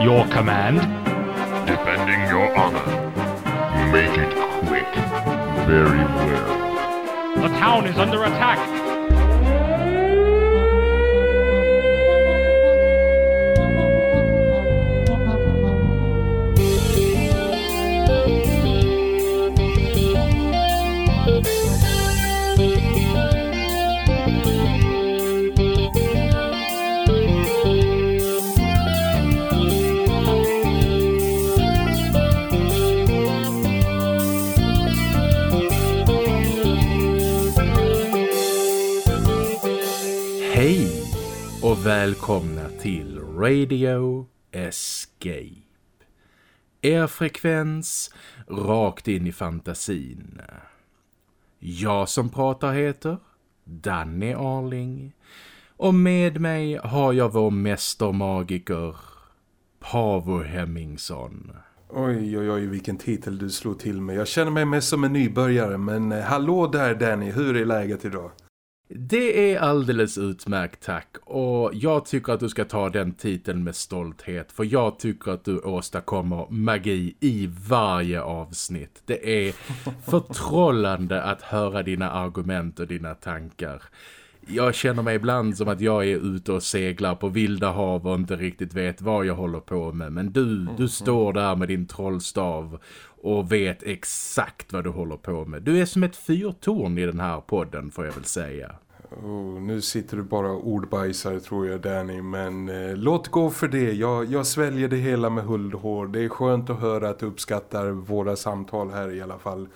Your command? Defending your honor. Make it quick. Very well. The town is under attack! Välkomna till Radio Escape. Er frekvens rakt in i fantasin. Jag som pratar heter Danny Arling. Och med mig har jag vår mästermagiker Pavo Hemmingsson. Oj, oj, oj, vilken titel du slog till med. Jag känner mig mest som en nybörjare, men eh, hallå där Danny, hur är läget idag? Det är alldeles utmärkt tack och jag tycker att du ska ta den titeln med stolthet för jag tycker att du åstadkommer magi i varje avsnitt. Det är förtrollande att höra dina argument och dina tankar. Jag känner mig ibland som att jag är ute och seglar på vilda hav och inte riktigt vet vad jag håller på med. Men du, du står där med din trollstav och vet exakt vad du håller på med. Du är som ett fyrtorn i den här podden får jag väl säga. Oh, nu sitter du bara och ordbajsar tror jag Danny, men eh, låt gå för det. Jag, jag sväljer det hela med hull och hår. Det är skönt att höra att du uppskattar våra samtal här i alla fall.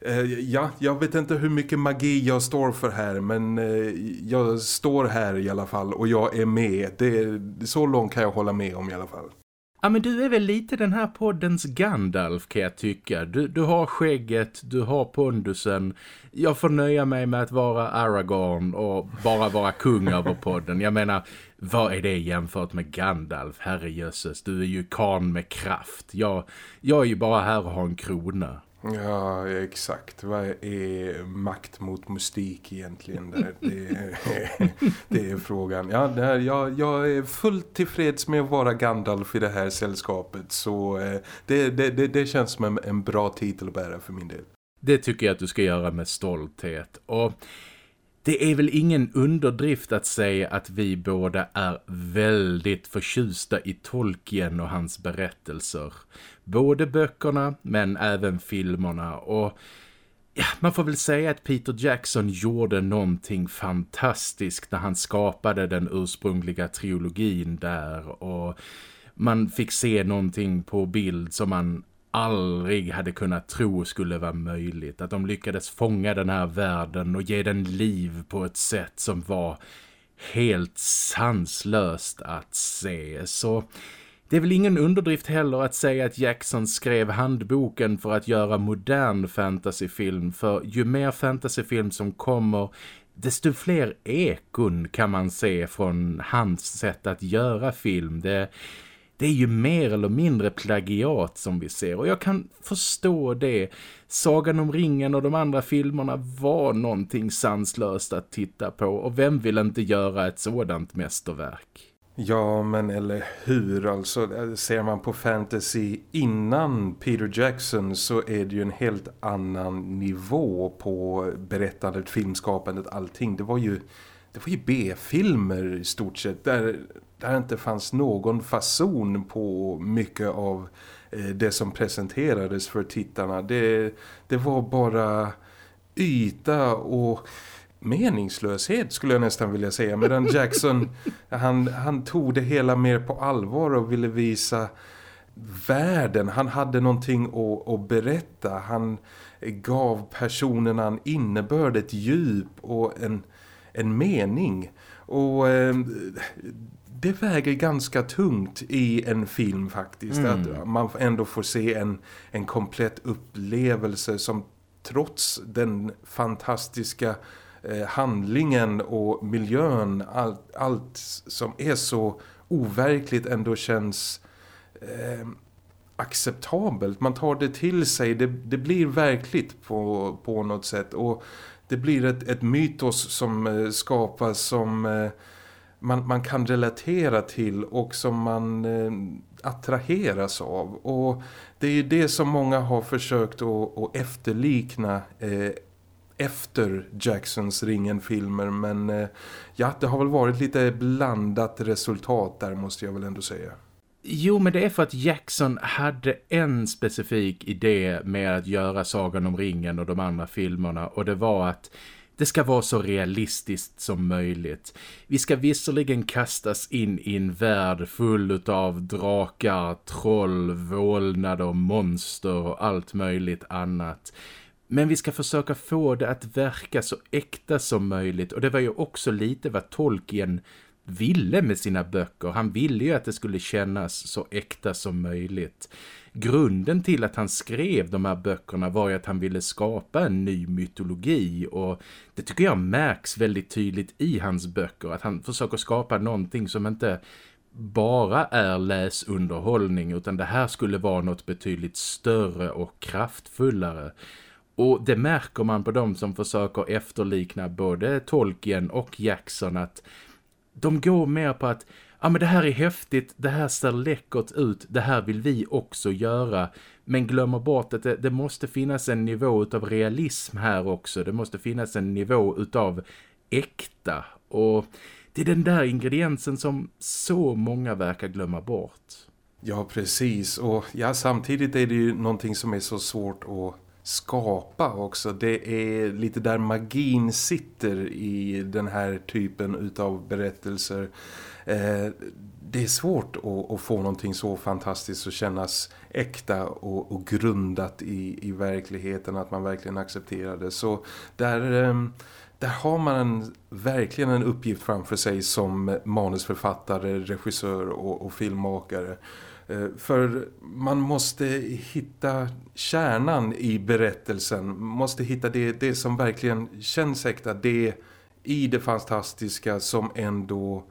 Eh, ja, jag vet inte hur mycket magi jag står för här men eh, jag står här i alla fall och jag är med. Det, så långt kan jag hålla med om i alla fall. Ja men du är väl lite den här poddens Gandalf kan jag tycka. Du, du har skägget, du har pondusen. Jag får nöja mig med att vara Aragorn och bara vara kung över podden. Jag menar, vad är det jämfört med Gandalf? Herrejösses, du är ju kan med kraft. Jag, jag är ju bara här och har en krona. Ja, exakt. Vad är makt mot mystik egentligen? Där? Det, är, det är frågan. Ja, där, jag, jag är fullt tillfreds med att vara Gandalf i det här sällskapet. Så eh, det, det, det, det känns som en, en bra titel att bära för min del. Det tycker jag att du ska göra med stolthet. Och det är väl ingen underdrift att säga att vi båda är väldigt förtjusta i Tolkien och hans berättelser. Både böckerna men även filmerna och ja, man får väl säga att Peter Jackson gjorde någonting fantastiskt när han skapade den ursprungliga trilogin där och man fick se någonting på bild som man aldrig hade kunnat tro skulle vara möjligt. Att de lyckades fånga den här världen och ge den liv på ett sätt som var helt sanslöst att se. Så det är väl ingen underdrift heller att säga att Jackson skrev handboken för att göra modern fantasyfilm. För ju mer fantasyfilm som kommer desto fler ekon kan man se från hans sätt att göra film. Det det är ju mer eller mindre plagiat som vi ser och jag kan förstå det. Sagan om ringen och de andra filmerna var någonting sanslöst att titta på och vem vill inte göra ett sådant mästerverk? Ja, men eller hur? Alltså, ser man på fantasy innan Peter Jackson så är det ju en helt annan nivå på berättandet, filmskapandet, allting. Det var ju, det var ju B-filmer i stort sett där där inte fanns någon fason på mycket av eh, det som presenterades för tittarna. Det, det var bara yta och meningslöshet skulle jag nästan vilja säga. Medan Jackson, han, han tog det hela mer på allvar och ville visa världen. Han hade någonting att, att berätta. Han gav personerna en innebörd, ett djup och en, en mening. Och eh, det väger ganska tungt i en film faktiskt. Mm. Att man ändå får se en, en komplett upplevelse som trots den fantastiska eh, handlingen och miljön, allt, allt som är så overkligt ändå känns eh, acceptabelt. Man tar det till sig, det, det blir verkligt på, på något sätt och det blir ett, ett mytos som eh, skapas som... Man, man kan relatera till och som man eh, attraheras av. Och det är det som många har försökt att, att efterlikna eh, efter Jacksons ringen-filmer men eh, ja, det har väl varit lite blandat resultat där måste jag väl ändå säga. Jo, men det är för att Jackson hade en specifik idé med att göra Sagan om ringen och de andra filmerna och det var att det ska vara så realistiskt som möjligt. Vi ska visserligen kastas in i en värld full av drakar, troll, vålnader, monster och allt möjligt annat. Men vi ska försöka få det att verka så äkta som möjligt och det var ju också lite vad Tolkien ville med sina böcker. Han ville ju att det skulle kännas så äkta som möjligt. Grunden till att han skrev de här böckerna var ju att han ville skapa en ny mytologi och det tycker jag märks väldigt tydligt i hans böcker. Att han försöker skapa någonting som inte bara är läsunderhållning utan det här skulle vara något betydligt större och kraftfullare. Och det märker man på dem som försöker efterlikna både Tolkien och Jackson att de går mer på att ja men det här är häftigt, det här ser läckert ut, det här vill vi också göra. Men glömmer bort att det, det måste finnas en nivå av realism här också. Det måste finnas en nivå utav äkta. Och det är den där ingrediensen som så många verkar glömma bort. Ja, precis. Och ja, samtidigt är det ju någonting som är så svårt att skapa också. Det är lite där magin sitter i den här typen utav berättelser. Eh, det är svårt att, att, få någonting så fantastiskt att kännas äkta och, och grundat i, i verkligheten. Att man verkligen accepterar det. Så där... Eh, där har man en, verkligen en uppgift framför sig som manusförfattare, regissör och, och filmmakare. Eh, för man måste hitta kärnan i berättelsen. Måste hitta det, det som verkligen känns äkta. Det i det fantastiska som ändå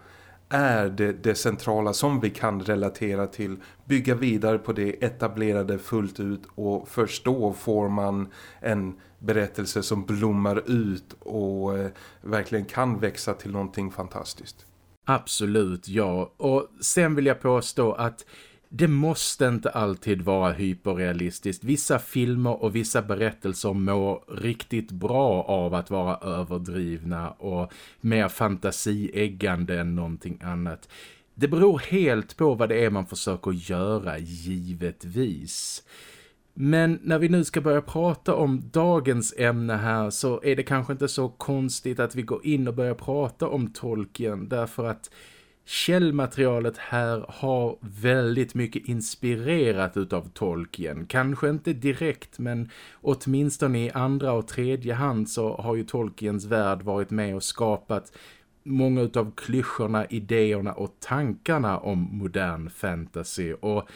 är det, det centrala som vi kan relatera till. Bygga vidare på det etablerade fullt ut och först då får man en berättelse som blommar ut och eh, verkligen kan växa till någonting fantastiskt. Absolut, ja. Och sen vill jag påstå att det måste inte alltid vara hyperrealistiskt. Vissa filmer och vissa berättelser mår riktigt bra av att vara överdrivna och mer fantasieggande än någonting annat. Det beror helt på vad det är man försöker göra, givetvis. Men när vi nu ska börja prata om dagens ämne här så är det kanske inte så konstigt att vi går in och börjar prata om Tolkien därför att källmaterialet här har väldigt mycket inspirerat utav Tolkien. Kanske inte direkt men åtminstone i andra och tredje hand så har ju Tolkiens värld varit med och skapat många utav klyschorna, idéerna och tankarna om modern fantasy och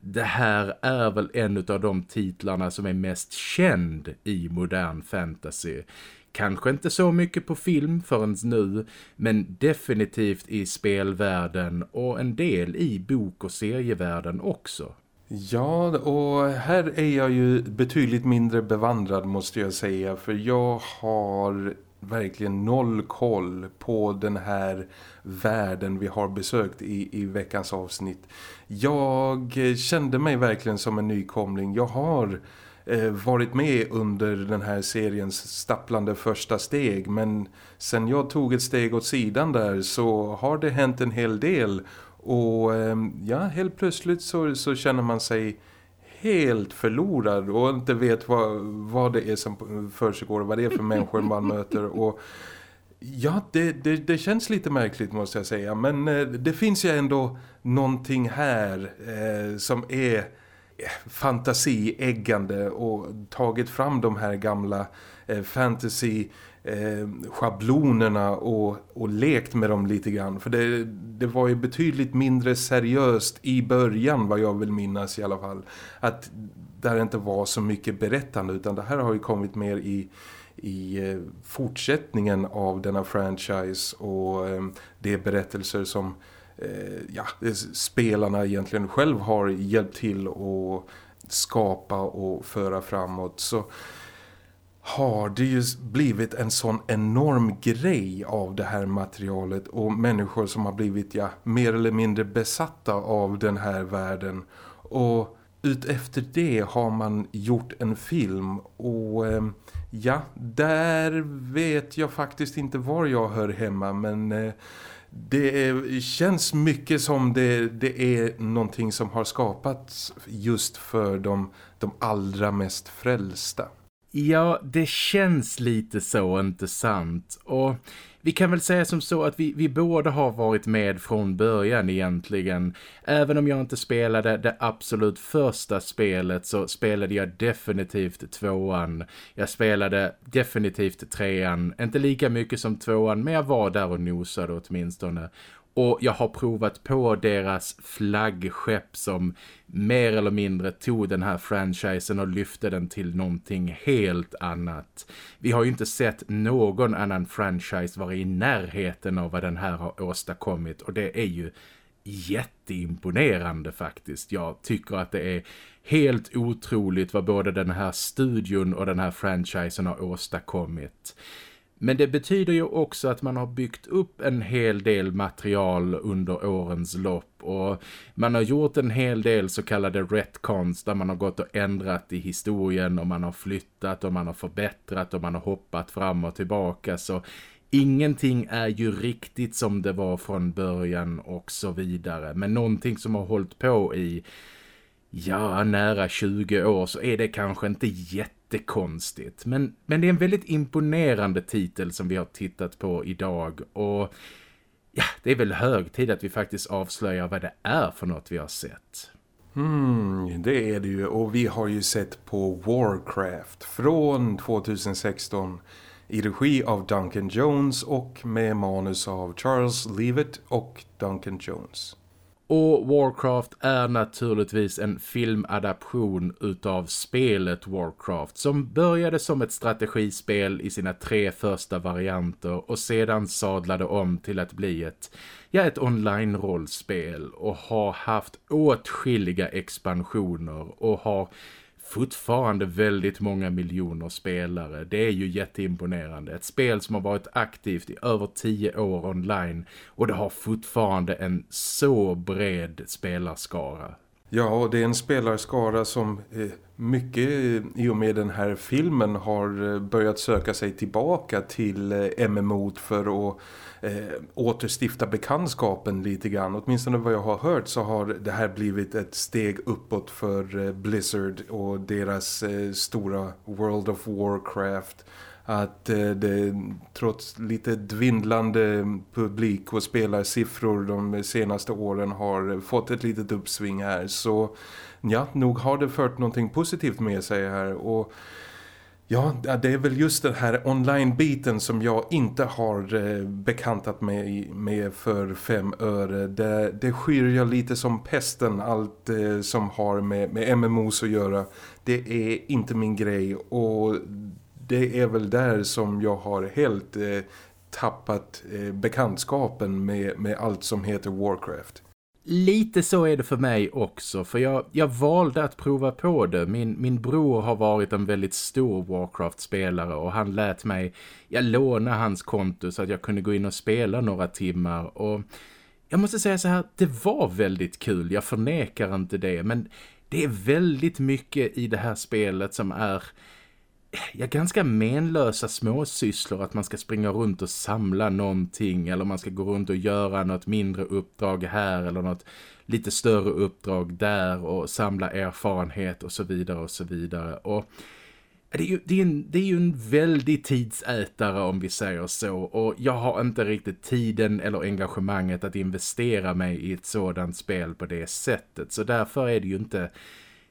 det här är väl en av de titlarna som är mest känd i modern fantasy. Kanske inte så mycket på film förrän nu, men definitivt i spelvärlden och en del i bok- och serievärlden också. Ja, och här är jag ju betydligt mindre bevandrad måste jag säga, för jag har verkligen noll koll på den här världen vi har besökt i, i veckans avsnitt. Jag kände mig verkligen som en nykomling. Jag har varit med under den här seriens stapplande första steg men sen jag tog ett steg åt sidan där så har det hänt en hel del och eh, ja, helt plötsligt så, så känner man sig helt förlorad och inte vet vad, vad det är som försiggår och vad det är för människor man möter och Ja, det, det, det, känns lite märkligt måste jag säga. Men eh, det finns ju ändå någonting här eh, som är fantasieggande och tagit fram de här gamla eh, fantasy eh, schablonerna och, och lekt med dem lite grann. För det, det var ju betydligt mindre seriöst i början vad jag vill minnas i alla fall. Att där inte var så mycket berättande utan det här har ju kommit mer i i eh, fortsättningen av denna franchise och eh, de berättelser som Eh, Eh, ja, spelarna egentligen själv har hjälpt till att skapa och föra framåt. Så har det ju blivit en sån enorm grej av det här materialet och människor som har blivit ja, mer eller mindre besatta av den här världen och utefter det har man gjort en film och eh, ja, där vet jag faktiskt inte var jag hör hemma men eh, det känns mycket som det, det är någonting som har skapats just för de, de allra mest frälsta. Ja, det känns lite så, inte sant. Och vi kan väl säga som så att vi, vi båda har varit med från början egentligen. Även om jag inte spelade det absolut första spelet så spelade jag definitivt tvåan. Jag spelade definitivt trean. Inte lika mycket som tvåan men jag var där och nosade åtminstone. Och jag har provat på deras flaggskepp som mer eller mindre tog den här franchisen och lyfte den till någonting helt annat. Vi har ju inte sett någon annan franchise vara i närheten av vad den här har åstadkommit och det är ju jätteimponerande faktiskt. Jag tycker att det är helt otroligt vad både den här studion och den här franchisen har åstadkommit. Men det betyder ju också att man har byggt upp en hel del material under årens lopp och man har gjort en hel del så kallade retcons där man har gått och ändrat i historien och man har flyttat och man har förbättrat och man har hoppat fram och tillbaka så ingenting är ju riktigt som det var från början och så vidare. Men någonting som har hållit på i ja, nära 20 år så är det kanske inte jätte jättekonstigt. Men, men det är en väldigt imponerande titel som vi har tittat på idag och ja, det är väl hög tid att vi faktiskt avslöjar vad det är för något vi har sett. Mm, det är det ju och vi har ju sett på Warcraft från 2016 i regi av Duncan Jones och med manus av Charles Leavitt och Duncan Jones. Och Warcraft är naturligtvis en filmadaption utav spelet Warcraft som började som ett strategispel i sina tre första varianter och sedan sadlade om till att bli ett, ja, ett online-rollspel och har haft åtskilliga expansioner och har fortfarande väldigt många miljoner spelare. Det är ju jätteimponerande. Ett spel som har varit aktivt i över tio år online och det har fortfarande en så bred spelarskara. Ja, och det är en spelarskara som eh, mycket i och med den här filmen har eh, börjat söka sig tillbaka till eh, MMO för att eh, återstifta bekantskapen lite grann. Åtminstone vad jag har hört så har det här blivit ett steg uppåt för eh, Blizzard och deras eh, stora World of Warcraft. Att eh, det trots lite dvindlande publik och spelarsiffror de senaste åren har fått ett litet uppsving här. Så ja, nog har det fört någonting positivt med sig här. Och Ja, det är väl just den här online-biten som jag inte har eh, bekantat mig med för fem öre. Det, det skyr jag lite som pesten, allt eh, som har med, med MMOs att göra. Det är inte min grej och det är väl där som jag har helt eh, tappat eh, bekantskapen med, med allt som heter Warcraft. Lite så är det för mig också, för jag, jag valde att prova på det. Min, min bror har varit en väldigt stor Warcraft-spelare och han lät mig, jag låna hans konto så att jag kunde gå in och spela några timmar och jag måste säga så här, det var väldigt kul, jag förnekar inte det, men det är väldigt mycket i det här spelet som är ja, ganska menlösa småsysslor att man ska springa runt och samla någonting eller man ska gå runt och göra något mindre uppdrag här eller något lite större uppdrag där och samla erfarenhet och så vidare och så vidare. Och det är, ju, det, är en, det är ju en väldig tidsätare om vi säger så. Och jag har inte riktigt tiden eller engagemanget att investera mig i ett sådant spel på det sättet. Så därför är det ju inte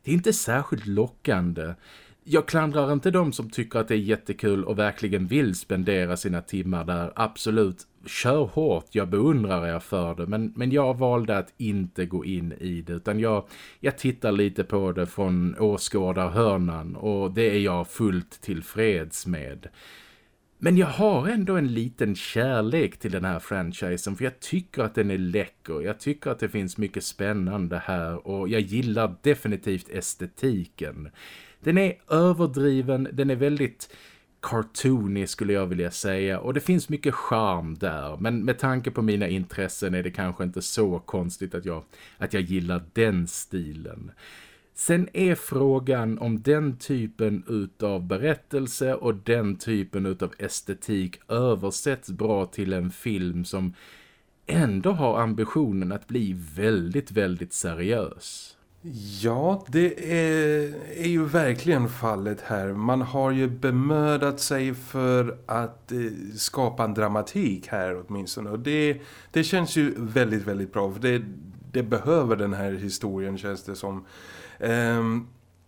det är inte särskilt lockande jag klandrar inte de som tycker att det är jättekul och verkligen vill spendera sina timmar där. Absolut, kör hårt, jag beundrar er för det. Men, men jag valde att inte gå in i det utan jag, jag tittar lite på det från åskådarhörnan och det är jag fullt tillfreds med. Men jag har ändå en liten kärlek till den här franchisen för jag tycker att den är läcker. Jag tycker att det finns mycket spännande här och jag gillar definitivt estetiken. Den är överdriven, den är väldigt cartoony skulle jag vilja säga och det finns mycket charm där men med tanke på mina intressen är det kanske inte så konstigt att jag, att jag gillar den stilen. Sen är frågan om den typen utav berättelse och den typen utav estetik översätts bra till en film som ändå har ambitionen att bli väldigt, väldigt seriös. Ja, det är, är ju verkligen fallet här. Man har ju bemödat sig för att eh, skapa en dramatik här åtminstone. Och det, det känns ju väldigt, väldigt bra. För det, det behöver den här historien känns det som. Eh,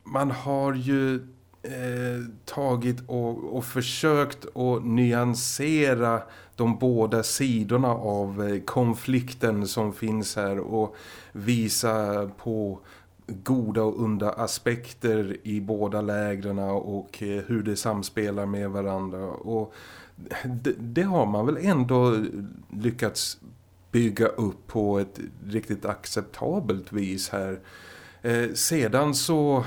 man har ju eh, tagit och, och försökt att nyansera de båda sidorna av eh, konflikten som finns här och visa på goda och onda aspekter i båda lägren och eh, hur det samspelar med varandra och det, det, har man väl ändå lyckats bygga upp på ett riktigt acceptabelt vis här. Eh, sedan så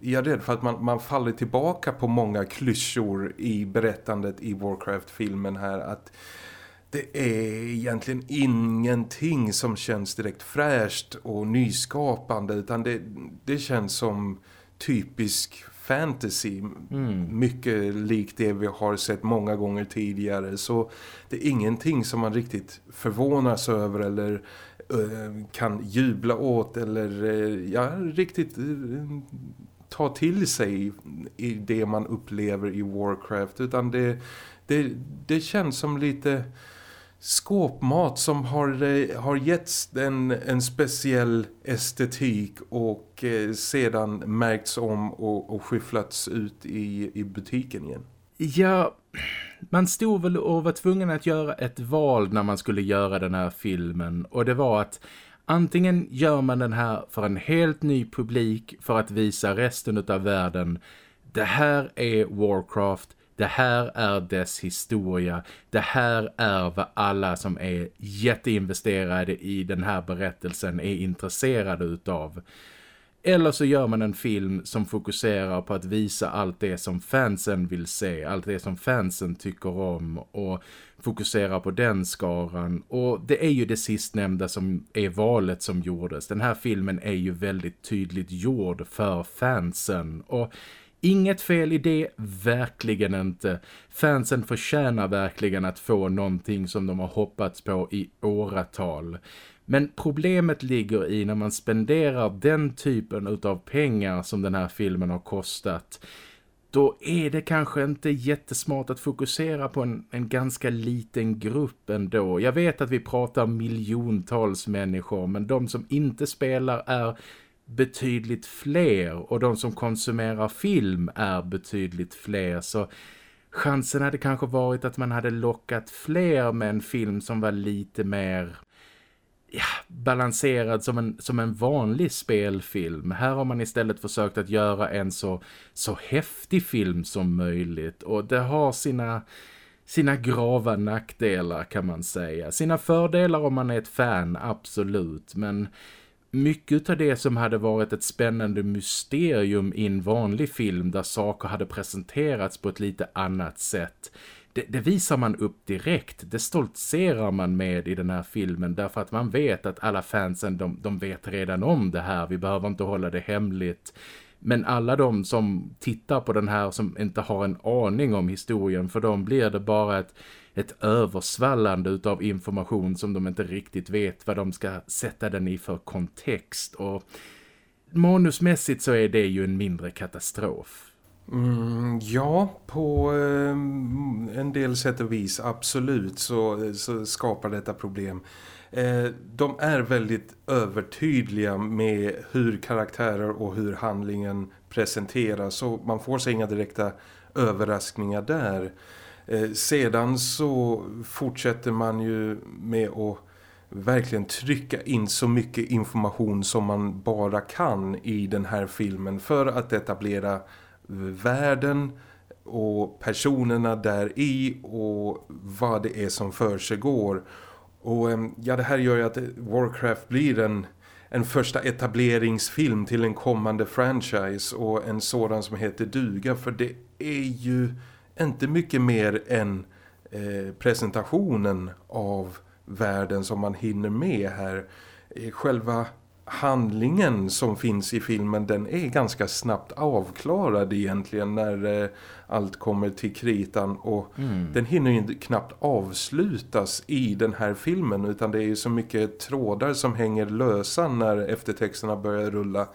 är jag rädd för att man, man faller tillbaka på många klyschor i berättandet i Warcraft-filmen här att det är egentligen ingenting som känns direkt fräscht och nyskapande utan det, det känns som typisk fantasy. Mm. Mycket likt det vi har sett många gånger tidigare. Så det är ingenting som man riktigt förvånas över eller uh, kan jubla åt eller uh, ja, riktigt uh, ta till sig i det man upplever i Warcraft. Utan det, det, det känns som lite skåpmat som har, eh, har getts en, en speciell estetik och eh, sedan märkts om och, och skyfflats ut i, i butiken igen. Ja, man stod väl och var tvungen att göra ett val när man skulle göra den här filmen. Och det var att antingen gör man den här för en helt ny publik för att visa resten av världen. Det här är Warcraft det här är dess historia. Det här är vad alla som är jätteinvesterade i den här berättelsen är intresserade utav. Eller så gör man en film som fokuserar på att visa allt det som fansen vill se, allt det som fansen tycker om och fokuserar på den skaran. Och det är ju det sistnämnda som är valet som gjordes. Den här filmen är ju väldigt tydligt gjord för fansen och Inget fel i det, verkligen inte. Fansen förtjänar verkligen att få någonting som de har hoppats på i åratal. Men problemet ligger i när man spenderar den typen av pengar som den här filmen har kostat. Då är det kanske inte jättesmart att fokusera på en, en ganska liten grupp ändå. Jag vet att vi pratar miljontals människor men de som inte spelar är betydligt fler och de som konsumerar film är betydligt fler så chansen hade kanske varit att man hade lockat fler med en film som var lite mer ja, balanserad som en, som en vanlig spelfilm. Här har man istället försökt att göra en så, så häftig film som möjligt och det har sina sina grava nackdelar kan man säga. Sina fördelar om man är ett fan, absolut. Men mycket av det som hade varit ett spännande mysterium i en vanlig film där saker hade presenterats på ett lite annat sätt. Det, det, visar man upp direkt, det stoltserar man med i den här filmen därför att man vet att alla fansen de, de vet redan om det här, vi behöver inte hålla det hemligt. Men alla de som tittar på den här som inte har en aning om historien för dem blir det bara ett ett översvallande utav information som de inte riktigt vet vad de ska sätta den i för kontext och manusmässigt så är det ju en mindre katastrof. Mm, ja, på eh, en del sätt och vis absolut så, så skapar detta problem. Eh, de är väldigt övertydliga med hur karaktärer och hur handlingen presenteras så man får sig inga direkta överraskningar där. Eh, sedan så fortsätter man ju med att verkligen trycka in så mycket information som man bara kan i den här filmen för att etablera världen och personerna där i och vad det är som för sig går. Och ehm, ja, det här gör ju att Warcraft blir en, en första etableringsfilm till en kommande franchise och en sådan som heter Duga för det är ju inte mycket mer än eh, presentationen av världen som man hinner med här. Eh, själva handlingen som finns i filmen den är ganska snabbt avklarad egentligen när eh, allt kommer till kritan och mm. den hinner ju knappt avslutas i den här filmen utan det är ju så mycket trådar som hänger lösa när eftertexterna börjar rulla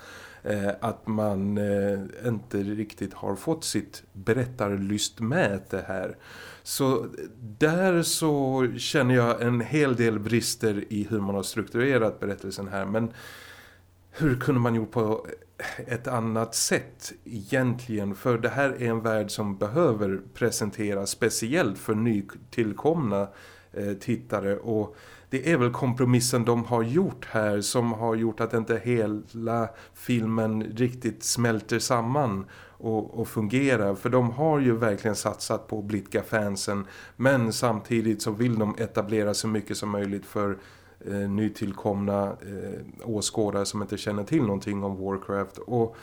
Eh, att man eh, inte riktigt har fått sitt berättarlystmäte här. Så där så känner jag en hel del brister i hur man har strukturerat berättelsen här. Men hur kunde man gjort på ett annat sätt egentligen? För det här är en värld som behöver presenteras speciellt för nytillkomna eh, tittare och det är väl kompromissen de har gjort här som har gjort att inte hela filmen riktigt smälter samman och, och fungerar. För de har ju verkligen satsat på att blidka fansen men samtidigt så vill de etablera så mycket som möjligt för eh, nytillkomna eh, åskådare som inte känner till någonting om Warcraft. Och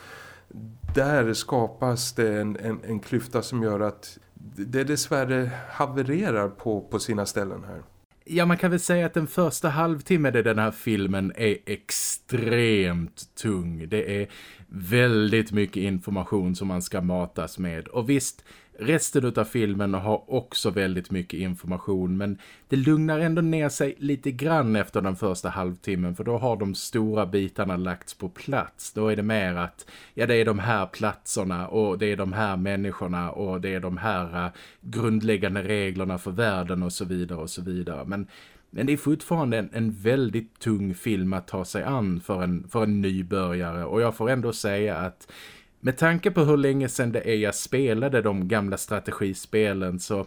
där skapas det en, en, en klyfta som gör att det dessvärre havererar på, på sina ställen här. Ja, man kan väl säga att den första halvtimmen i den här filmen är extremt tung. Det är väldigt mycket information som man ska matas med. Och visst, Resten av filmen har också väldigt mycket information men det lugnar ändå ner sig lite grann efter den första halvtimmen för då har de stora bitarna lagts på plats. Då är det mer att ja det är de här platserna och det är de här människorna och det är de här uh, grundläggande reglerna för världen och så vidare och så vidare. Men men det är fortfarande en, en, väldigt tung film att ta sig an för en, för en nybörjare och jag får ändå säga att med tanke på hur länge sedan det är jag spelade de gamla strategispelen så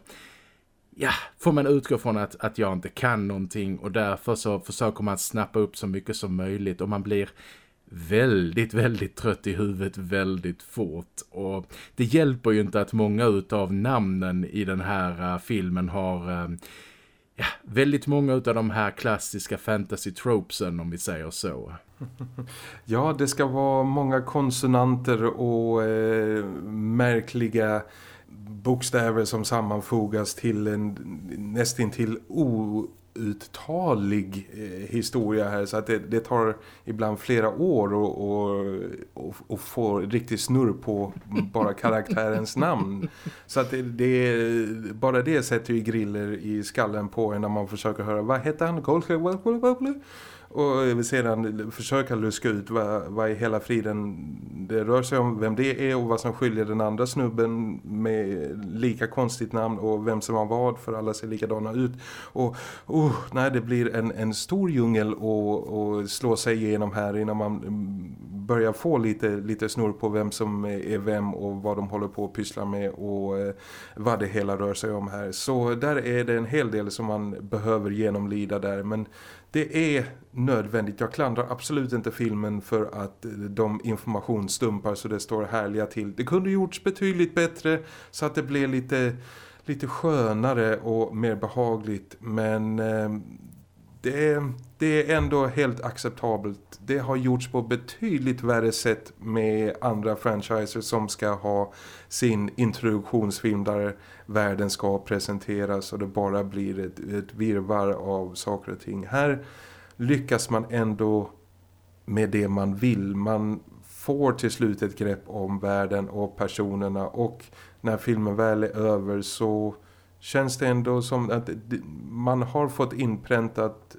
ja, får man utgå från att, att jag inte kan någonting och därför så försöker man snappa upp så mycket som möjligt och man blir väldigt, väldigt trött i huvudet väldigt fort. Och det hjälper ju inte att många utav namnen i den här uh, filmen har uh, ja, väldigt många av de här klassiska fantasy-tropesen om vi säger så. Ja, det ska vara många konsonanter och eh, märkliga bokstäver som sammanfogas till en nästintill outtalig eh, historia här så att det, det, tar ibland flera år och, och, och, och få riktigt snurr på bara karaktärens namn. Så att det, det, bara det sätter ju griller i skallen på en när man försöker höra vad heter han? Och sedan försöka luska ut vad, vad i hela friden det rör sig om, vem det är och vad som skiljer den andra snubben med lika konstigt namn och vem som har vad för alla ser likadana ut. Och oh, nej, det blir en, en stor djungel att slå sig igenom här innan man börjar få lite, lite snurr på vem som är vem och vad de håller på att pyssla med och eh, vad det hela rör sig om här. Så där är det en hel del som man behöver genomlida där men det är nödvändigt. Jag klandrar absolut inte filmen för att de informationsstumpar så det står härliga till. Det kunde gjorts betydligt bättre så att det blev lite, lite skönare och mer behagligt. Men eh, det, är, det är ändå helt acceptabelt. Det har gjorts på betydligt värre sätt med andra franchiser som ska ha sin introduktionsfilm där världen ska presenteras och det bara blir ett, ett virvar av saker och ting. Här lyckas man ändå med det man vill. Man får till slut ett grepp om världen och personerna och när filmen väl är över så känns det ändå som att man har fått inpräntat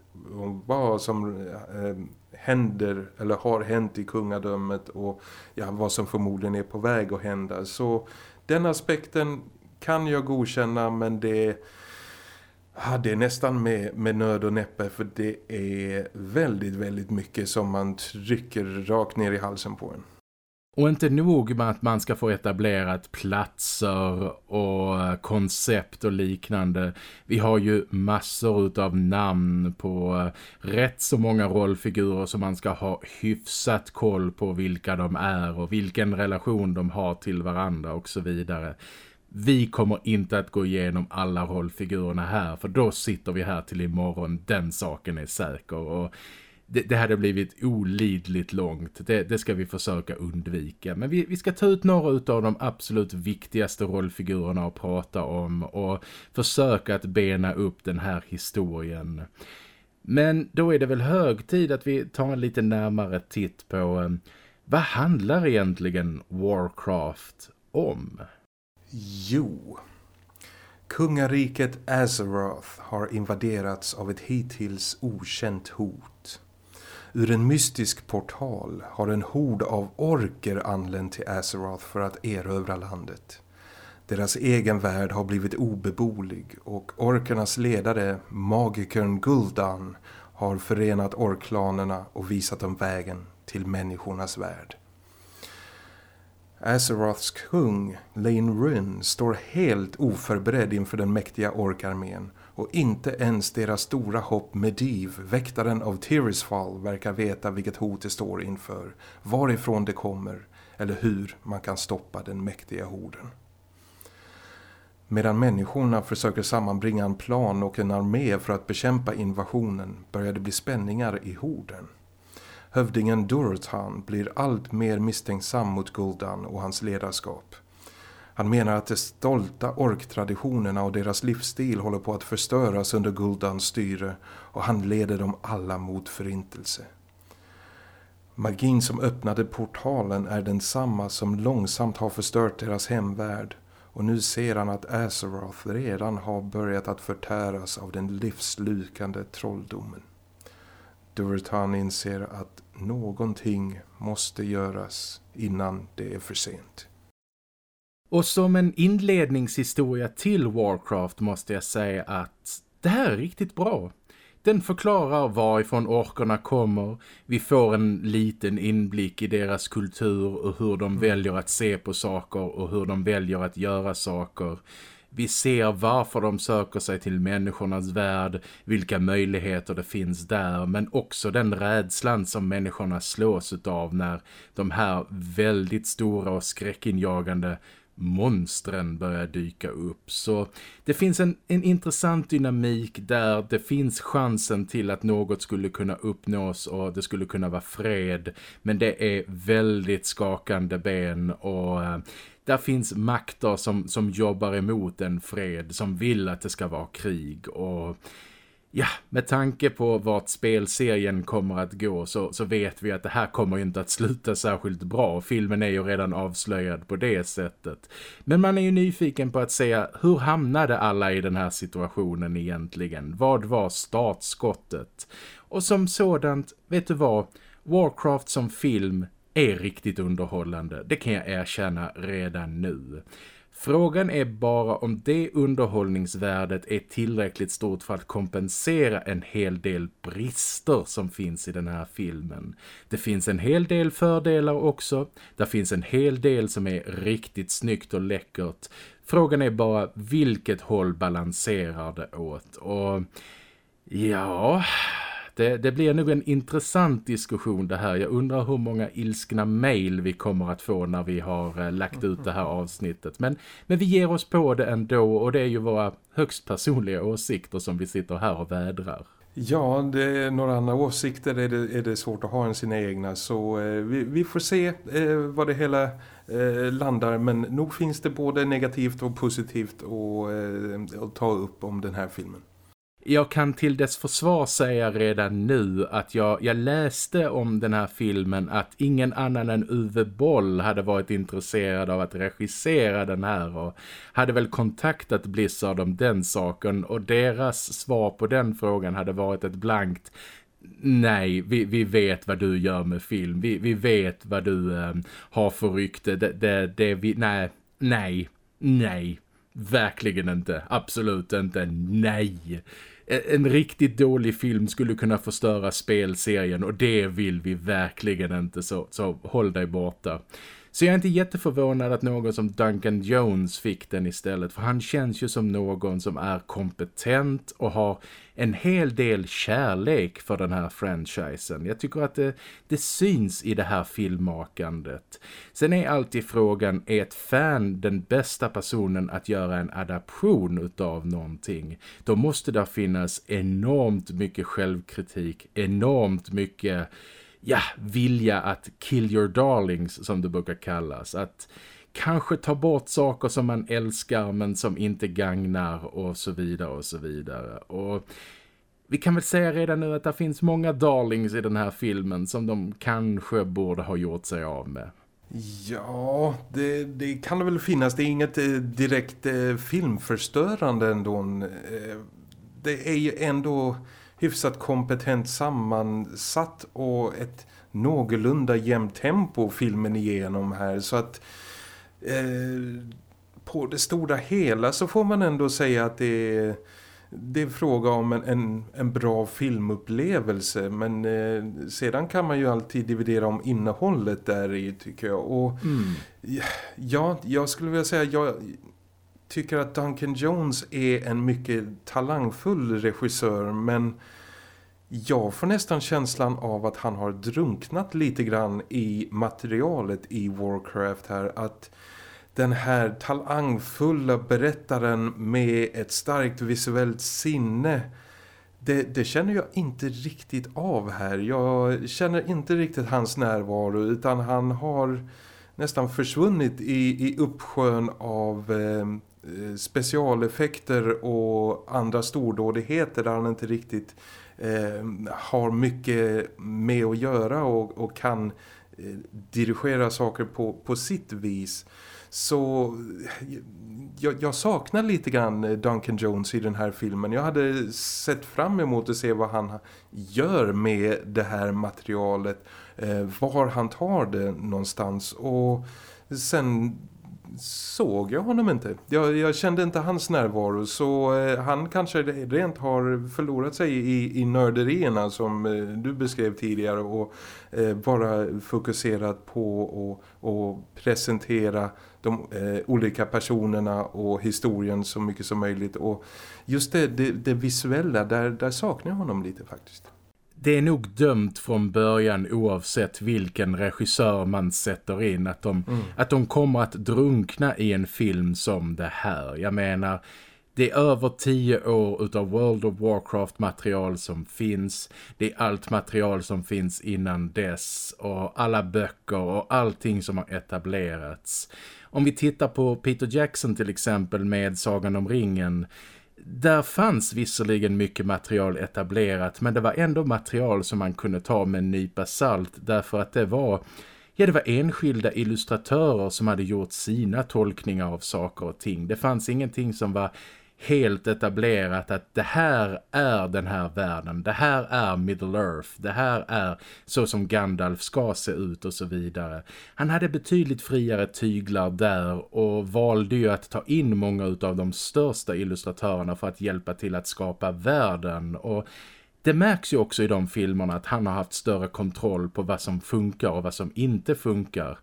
vad som eh, händer eller har hänt i kungadömet och ja, vad som förmodligen är på väg att hända. Så den aspekten kan jag godkänna men det, ja, det är nästan med, med nöd och näppe för det är väldigt, väldigt mycket som man trycker rakt ner i halsen på en. Och inte nog med att man ska få etablerat platser och koncept och liknande. Vi har ju massor av namn på rätt så många rollfigurer som man ska ha hyfsat koll på vilka de är och vilken relation de har till varandra och så vidare. Vi kommer inte att gå igenom alla rollfigurerna här för då sitter vi här till imorgon, den saken är säker och det, det hade blivit olidligt långt. Det, det ska vi försöka undvika. Men vi, vi ska ta ut några av de absolut viktigaste rollfigurerna att prata om och försöka att bena upp den här historien. Men då är det väl hög tid att vi tar en lite närmare titt på eh, vad handlar egentligen Warcraft om? Jo, kungariket Azeroth har invaderats av ett hittills okänt hot. Ur en mystisk portal har en hord av orker anlänt till Azeroth för att erövra landet. Deras egen värld har blivit obeboelig och orkernas ledare, magikern Gul'dan, har förenat orklanerna och visat dem vägen till människornas värld. Azeroths kung, Lane Ryn, står helt oförberedd inför den mäktiga orkarmén och inte ens deras stora hopp Mediv, väktaren av Tirisfall, verkar veta vilket hot det står inför, varifrån det kommer eller hur man kan stoppa den mäktiga horden. Medan människorna försöker sammanbringa en plan och en armé för att bekämpa invasionen börjar det bli spänningar i horden. Hövdingen Durtan blir allt mer misstänksam mot Gul'dan och hans ledarskap. Han menar att de stolta orktraditionerna och deras livsstil håller på att förstöras under Gul'dans styre och han leder dem alla mot förintelse. Magin som öppnade portalen är densamma som långsamt har förstört deras hemvärld och nu ser han att Azeroth redan har börjat att förtäras av den livslukande trolldomen. Durtan inser att någonting måste göras innan det är för sent. Och som en inledningshistoria till Warcraft måste jag säga att det här är riktigt bra. Den förklarar varifrån orkerna kommer. Vi får en liten inblick i deras kultur och hur de mm. väljer att se på saker och hur de väljer att göra saker. Vi ser varför de söker sig till människornas värld, vilka möjligheter det finns där, men också den rädslan som människorna slås av när de här väldigt stora och skräckinjagande monstren börjar dyka upp. Så det finns en, en intressant dynamik där det finns chansen till att något skulle kunna uppnås och det skulle kunna vara fred. Men det är väldigt skakande ben och eh, där finns makter som, som jobbar emot en fred, som vill att det ska vara krig och ja, med tanke på vart spelserien kommer att gå så, så vet vi att det här kommer inte att sluta särskilt bra. Filmen är ju redan avslöjad på det sättet. Men man är ju nyfiken på att se hur hamnade alla i den här situationen egentligen? Vad var startskottet? Och som sådant, vet du vad? Warcraft som film är riktigt underhållande. Det kan jag erkänna redan nu. Frågan är bara om det underhållningsvärdet är tillräckligt stort för att kompensera en hel del brister som finns i den här filmen. Det finns en hel del fördelar också. Det finns en hel del som är riktigt snyggt och läckert. Frågan är bara vilket håll balanserar det åt. Och ja, det, det blir nog en intressant diskussion det här. Jag undrar hur många ilskna mejl vi kommer att få när vi har eh, lagt ut det här avsnittet. Men, men vi ger oss på det ändå och det är ju våra högst personliga åsikter som vi sitter här och vädrar. Ja, det är några andra åsikter är det, är det svårt att ha än sina egna så eh, vi, vi, får se eh, vad det hela eh, landar men nog finns det både negativt och positivt att, eh, att ta upp om den här filmen. Jag kan till dess försvar säga redan nu att jag, jag läste om den här filmen att ingen annan än Uwe Boll hade varit intresserad av att regissera den här och hade väl kontaktat Blizzard om den saken och deras svar på den frågan hade varit ett blankt Nej, vi, vi vet vad du gör med film. Vi, vi vet vad du eh, har för rykte. Det, det, det vi, nej, nej, nej. Verkligen inte. Absolut inte. Nej Eh, en riktigt dålig film skulle kunna förstöra spelserien och det vill vi verkligen inte så, så håll dig borta. Så jag är inte jätteförvånad att någon som Duncan Jones fick den istället. För han känns ju som någon som är kompetent och har en hel del kärlek för den här franchisen. Jag tycker att det, det syns i det här filmmakandet. Sen är alltid frågan, är ett fan den bästa personen att göra en adaption utav någonting? Då måste det finnas enormt mycket självkritik, enormt mycket ja, vilja att kill your darlings som det brukar kallas. Att kanske ta bort saker som man älskar men som inte gagnar och så vidare och så vidare. Och vi kan väl säga redan nu att det finns många darlings i den här filmen som de kanske borde ha gjort sig av med. Ja, det, det kan det väl finnas. Det är inget eh, direkt eh, filmförstörande ändå. Eh, det är ju ändå hyfsat kompetent sammansatt och ett någorlunda jämnt tempo filmen igenom här. Så att eh, på det stora hela så får man ändå säga att det är, det är fråga om en, en, en bra filmupplevelse. Men eh, sedan kan man ju alltid dividera om innehållet där i tycker jag. Och mm. ja, jag skulle vilja säga jag tycker att Duncan Jones är en mycket talangfull regissör men jag får nästan känslan av att han har drunknat lite grann i materialet i Warcraft här. Att den här talangfulla berättaren med ett starkt visuellt sinne det, det, känner jag inte riktigt av här. Jag känner inte riktigt hans närvaro utan han har nästan försvunnit i, i uppsjön av eh, Eh, specialeffekter och andra stordådigheter där han inte riktigt eh, har mycket med att göra och, och kan eh, dirigera saker på, på sitt vis. Så jag, jag, saknar lite grann Duncan Jones i den här filmen. Jag hade sett fram emot att se vad han gör med det här materialet. Eh, var han tar det någonstans. Och sen såg jag honom inte. Jag, jag, kände inte hans närvaro så eh, han kanske rent har förlorat sig i, i nörderierna som eh, du beskrev tidigare och eh, bara fokuserat på att presentera de eh, olika personerna och historien så mycket som möjligt och just det, det, det visuella, där, där saknar jag honom lite faktiskt det är nog dömt från början oavsett vilken regissör man sätter in att de, mm. att de kommer att drunkna i en film som det här. Jag menar, det är över tio år utav World of Warcraft-material som finns. Det är allt material som finns innan dess och alla böcker och allting som har etablerats. Om vi tittar på Peter Jackson till exempel med Sagan om ringen där fanns visserligen mycket material etablerat men det var ändå material som man kunde ta med en nypa salt därför att det var ja det var enskilda illustratörer som hade gjort sina tolkningar av saker och ting. Det fanns ingenting som var helt etablerat att det här är den här världen, det här är Middle Earth, det här är så som Gandalf ska se ut och så vidare. Han hade betydligt friare tyglar där och valde ju att ta in många av de största illustratörerna för att hjälpa till att skapa världen och det märks ju också i de filmerna att han har haft större kontroll på vad som funkar och vad som inte funkar.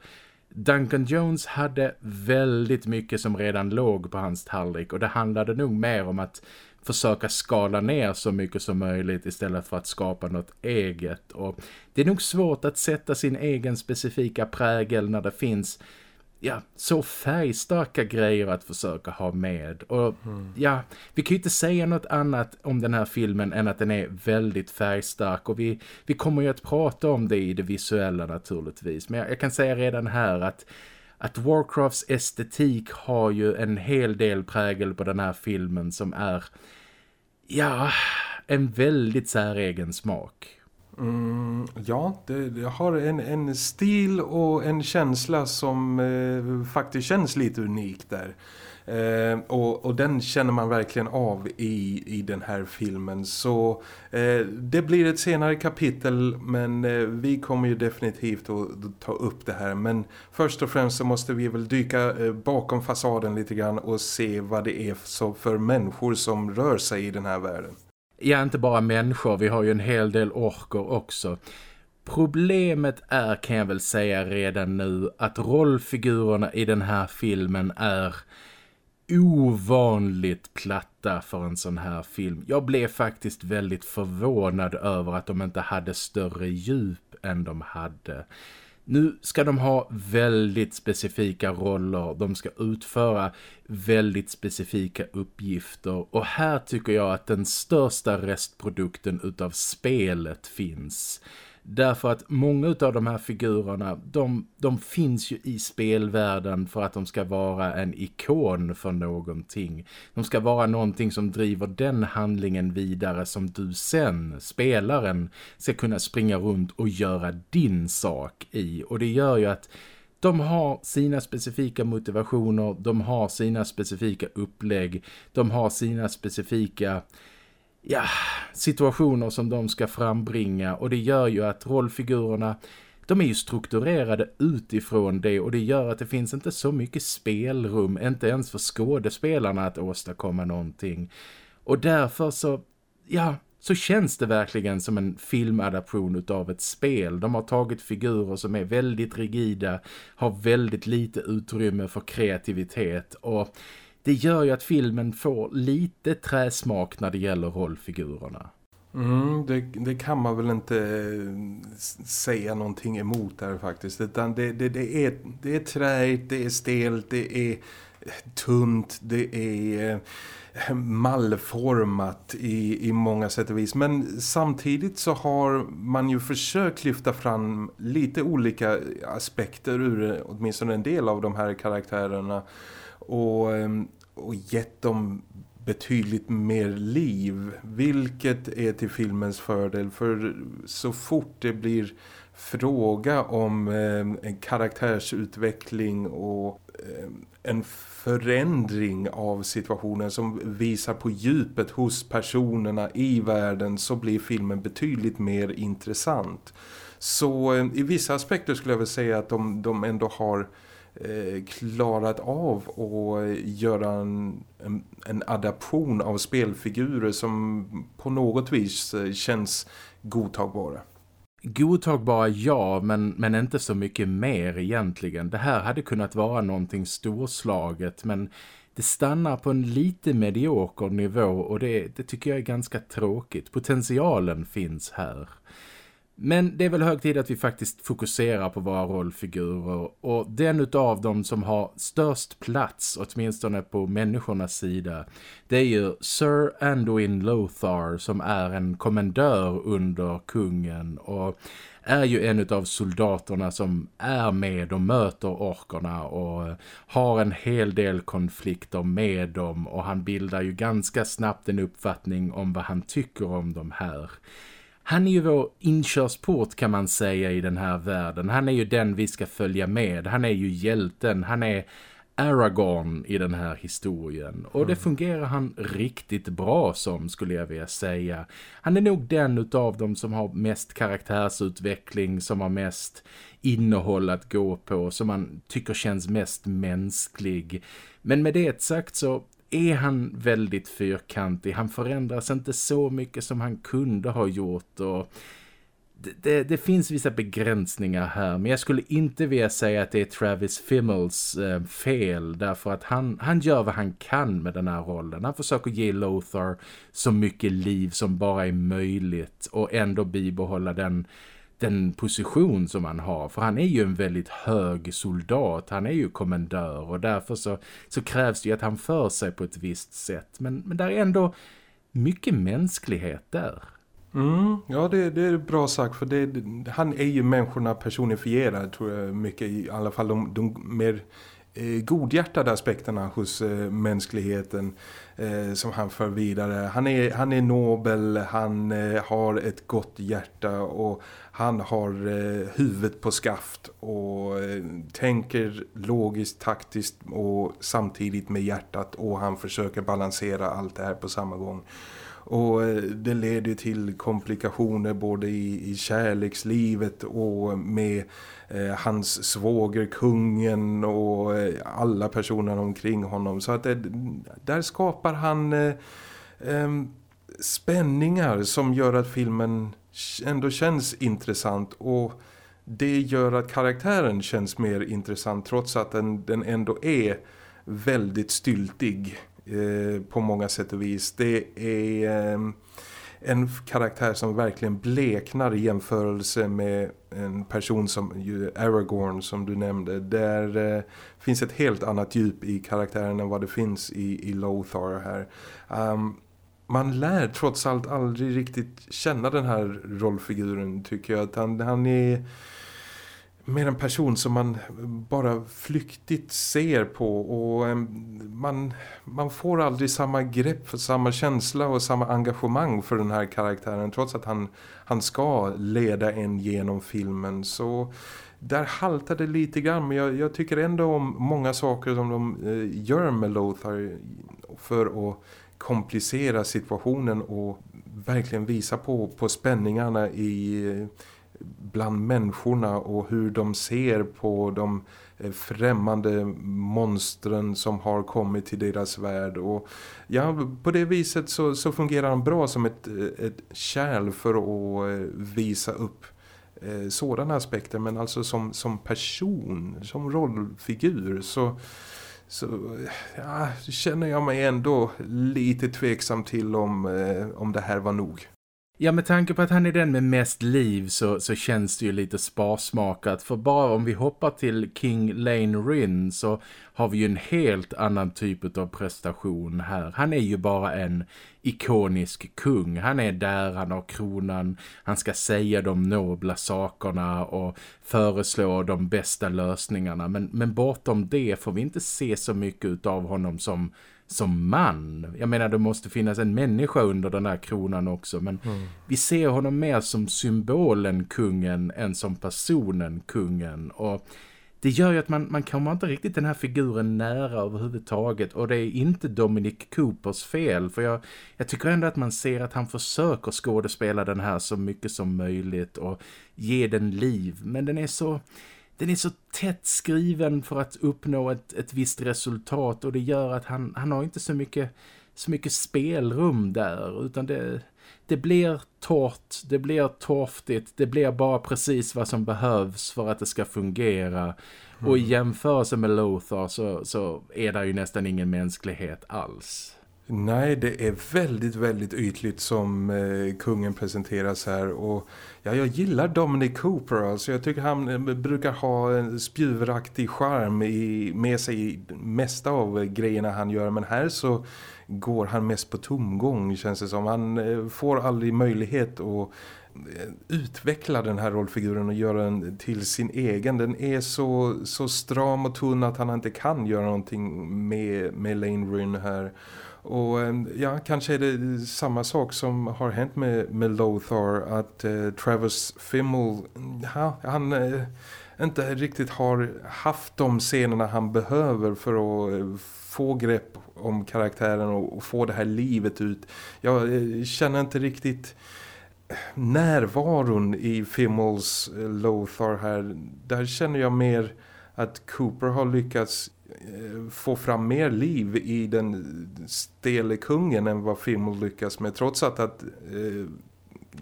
Duncan Jones hade väldigt mycket som redan låg på hans tallrik och det handlade nog mer om att försöka skala ner så mycket som möjligt istället för att skapa något eget. Och det är nog svårt att sätta sin egen specifika prägel när det finns ja, så färgstarka grejer att försöka ha med. Och mm. ja, vi kan ju inte säga något annat om den här filmen än att den är väldigt färgstark. Och vi, vi kommer ju att prata om det i det visuella naturligtvis. Men jag, jag kan säga redan här att att Warcrafts estetik har ju en hel del prägel på den här filmen som är ja, en väldigt säregen smak. Mm, ja, det, jag har en, en stil och en känsla som eh, faktiskt känns lite unik där. Eh, och, och, den känner man verkligen av i, i den här filmen. Så eh, det blir ett senare kapitel men eh, vi kommer ju definitivt att, ta upp det här. Men först och främst så måste vi väl dyka eh, bakom fasaden lite grann och se vad det är så för människor som rör sig i den här världen. Ja, inte bara människor. Vi har ju en hel del orker också. Problemet är kan jag väl säga redan nu att rollfigurerna i den här filmen är ovanligt platta för en sån här film. Jag blev faktiskt väldigt förvånad över att de inte hade större djup än de hade. Nu ska de ha väldigt specifika roller, de ska utföra väldigt specifika uppgifter och här tycker jag att den största restprodukten utav spelet finns. Därför att många av de här figurerna, de, de finns ju i spelvärlden för att de ska vara en ikon för någonting. De ska vara någonting som driver den handlingen vidare som du sen, spelaren, ska kunna springa runt och göra din sak i. Och det gör ju att de har sina specifika motivationer, de har sina specifika upplägg, de har sina specifika ja, situationer som de ska frambringa och det gör ju att rollfigurerna de är ju strukturerade utifrån det och det gör att det finns inte så mycket spelrum, inte ens för skådespelarna att åstadkomma någonting. Och därför så, ja, så känns det verkligen som en filmadaption av ett spel. De har tagit figurer som är väldigt rigida, har väldigt lite utrymme för kreativitet och det gör ju att filmen får lite träsmak när det gäller rollfigurerna. Mm, det, det, kan man väl inte eh, säga någonting emot där faktiskt. Utan det, det, det, är, det är träigt, det är stelt, det är eh, tunt, det är eh, mallformat i, i många sätt och vis. Men samtidigt så har man ju försökt lyfta fram lite olika aspekter ur åtminstone en del av de här karaktärerna och, ehm, och gett dem betydligt mer liv vilket är till filmens fördel för så fort det blir fråga om eh, en karaktärsutveckling och eh, en förändring av situationen som visar på djupet hos personerna i världen så blir filmen betydligt mer intressant. Så eh, i vissa aspekter skulle jag väl säga att de, de ändå har Eh, Eh, klarat av att göra en, en, en, adaption av spelfigurer som på något vis eh, känns godtagbara. Godtagbara ja, men, men inte så mycket mer egentligen. Det här hade kunnat vara någonting storslaget men det stannar på en lite medioker nivå och det, det tycker jag är ganska tråkigt. Potentialen finns här. Men det är väl hög tid att vi faktiskt fokuserar på våra rollfigurer och den utav dem som har störst plats, åtminstone på människornas sida, det är ju Sir Anduin Lothar som är en kommendör under kungen och är ju en av soldaterna som är med och möter orkerna och har en hel del konflikter med dem och han bildar ju ganska snabbt en uppfattning om vad han tycker om de här. Han är ju vår inkörsport kan man säga i den här världen. Han är ju den vi ska följa med. Han är ju hjälten. Han är Aragorn i den här historien. Och det mm. fungerar han riktigt bra som skulle jag vilja säga. Han är nog den utav dem som har mest karaktärsutveckling, som har mest innehåll att gå på, som man tycker känns mest mänsklig. Men med det sagt så är han väldigt fyrkantig. Han förändras inte så mycket som han kunde ha gjort och det, det, det, finns vissa begränsningar här men jag skulle inte vilja säga att det är Travis Fimmels eh, fel därför att han, han gör vad han kan med den här rollen. Han försöker ge Lothar så mycket liv som bara är möjligt och ändå bibehålla den den position som han har. För han är ju en väldigt hög soldat. Han är ju kommendör och därför så, så krävs det ju att han för sig på ett visst sätt. Men, men där är ändå mycket mänsklighet där. Mm, ja, det, det är bra sagt för det, han är ju människorna personifierad tror jag mycket i alla fall de, de mer Eh, godhjärtade aspekterna hos eh, mänskligheten eh, som han för vidare. Han är, han är nobel, han har ett gott hjärta och han har huvudet på skaft och tänker logiskt, taktiskt och samtidigt med hjärtat och han försöker balansera allt det här på samma gång. Och eh, det leder till komplikationer både i, i kärlekslivet och med eh, hans svåger, kungen och eh, alla personer omkring honom. Så att det, där skapar han eh, spänningar som gör att filmen ändå känns intressant och det gör att karaktären känns mer intressant trots att den, den ändå är väldigt styltig Eh, på många sätt och vis. Det är ehm, en karaktär som verkligen bleknar i jämförelse med en person som Aragorn som du nämnde. Där eh, finns ett helt annat djup i karaktären än vad det finns i, i Lothar här. Um, man lär trots allt aldrig riktigt känna den här rollfiguren tycker jag. Att han, han är mer en person som man bara flyktigt ser på och man, man får aldrig samma grepp, samma känsla och samma engagemang för den här karaktären trots att han, han ska leda en genom filmen. Så där haltar det lite grann men jag, jag tycker ändå om många saker som de eh, gör med Lothar för att komplicera situationen och verkligen visa på, på spänningarna i bland människorna och hur de ser på de eh, främmande monstren som har kommit till deras värld och ja, på det viset så, så fungerar han bra som ett, eh, ett kärl för att eh, visa upp sådana aspekter men alltså som, som person, som rollfigur så, så ja, känner jag mig ändå lite tveksam till om, om det här var nog. Ja, med tanke på att han är den med mest liv så, så känns det ju lite sparsmakat. För bara om vi hoppar till King Lane Rin så har vi ju en helt annan typ av prestation här. Han är ju bara en ikonisk kung. Han är där, han har kronan, han ska säga de nobla sakerna och föreslå de bästa lösningarna. Men, men bortom det får vi inte se så mycket av honom som som man. Jag menar det måste finnas en människa under den här kronan också men mm. vi ser honom mer som symbolen kungen än som personen kungen och det gör ju att man, man kommer inte riktigt den här figuren nära överhuvudtaget och det är inte Dominic Coopers fel för jag, jag tycker ändå att man ser att han försöker skådespela den här så mycket som möjligt och ge den liv men den är så den är så tätt skriven för att uppnå ett, ett visst resultat och det gör att han, han har inte så mycket, så mycket spelrum där utan det, det blir torrt, det blir torftigt, det blir bara precis vad som behövs för att det ska fungera. Mm. Och i jämförelse med Lothar så, så är det ju nästan ingen mänsklighet alls. Nej, det är väldigt, väldigt ytligt som eh, kungen presenteras här och ja, jag gillar Dominic Cooper alltså. Jag tycker han eh, brukar ha en spjuveraktig charm i, med sig i mesta av eh, grejerna han gör men här så går han mest på tomgång känns det som. Han eh, får aldrig möjlighet att eh, utveckla den här rollfiguren och göra den till sin egen. Den är så, så stram och tunn att han inte kan göra någonting med, med Lane Ryn här. Och eh, ja, kanske är det samma sak som har hänt med, med Lothar att eh, Travis Fimmel, ja, han eh, inte riktigt har haft de scenerna han behöver för att eh, få grepp om karaktären och, och, få det här livet ut. Jag eh, känner inte riktigt närvaron i Fimmels eh, Lothar här. Där känner jag mer att Cooper har lyckats Eh, få fram mer liv i den stele kungen än vad filmen lyckas med trots att, att eh,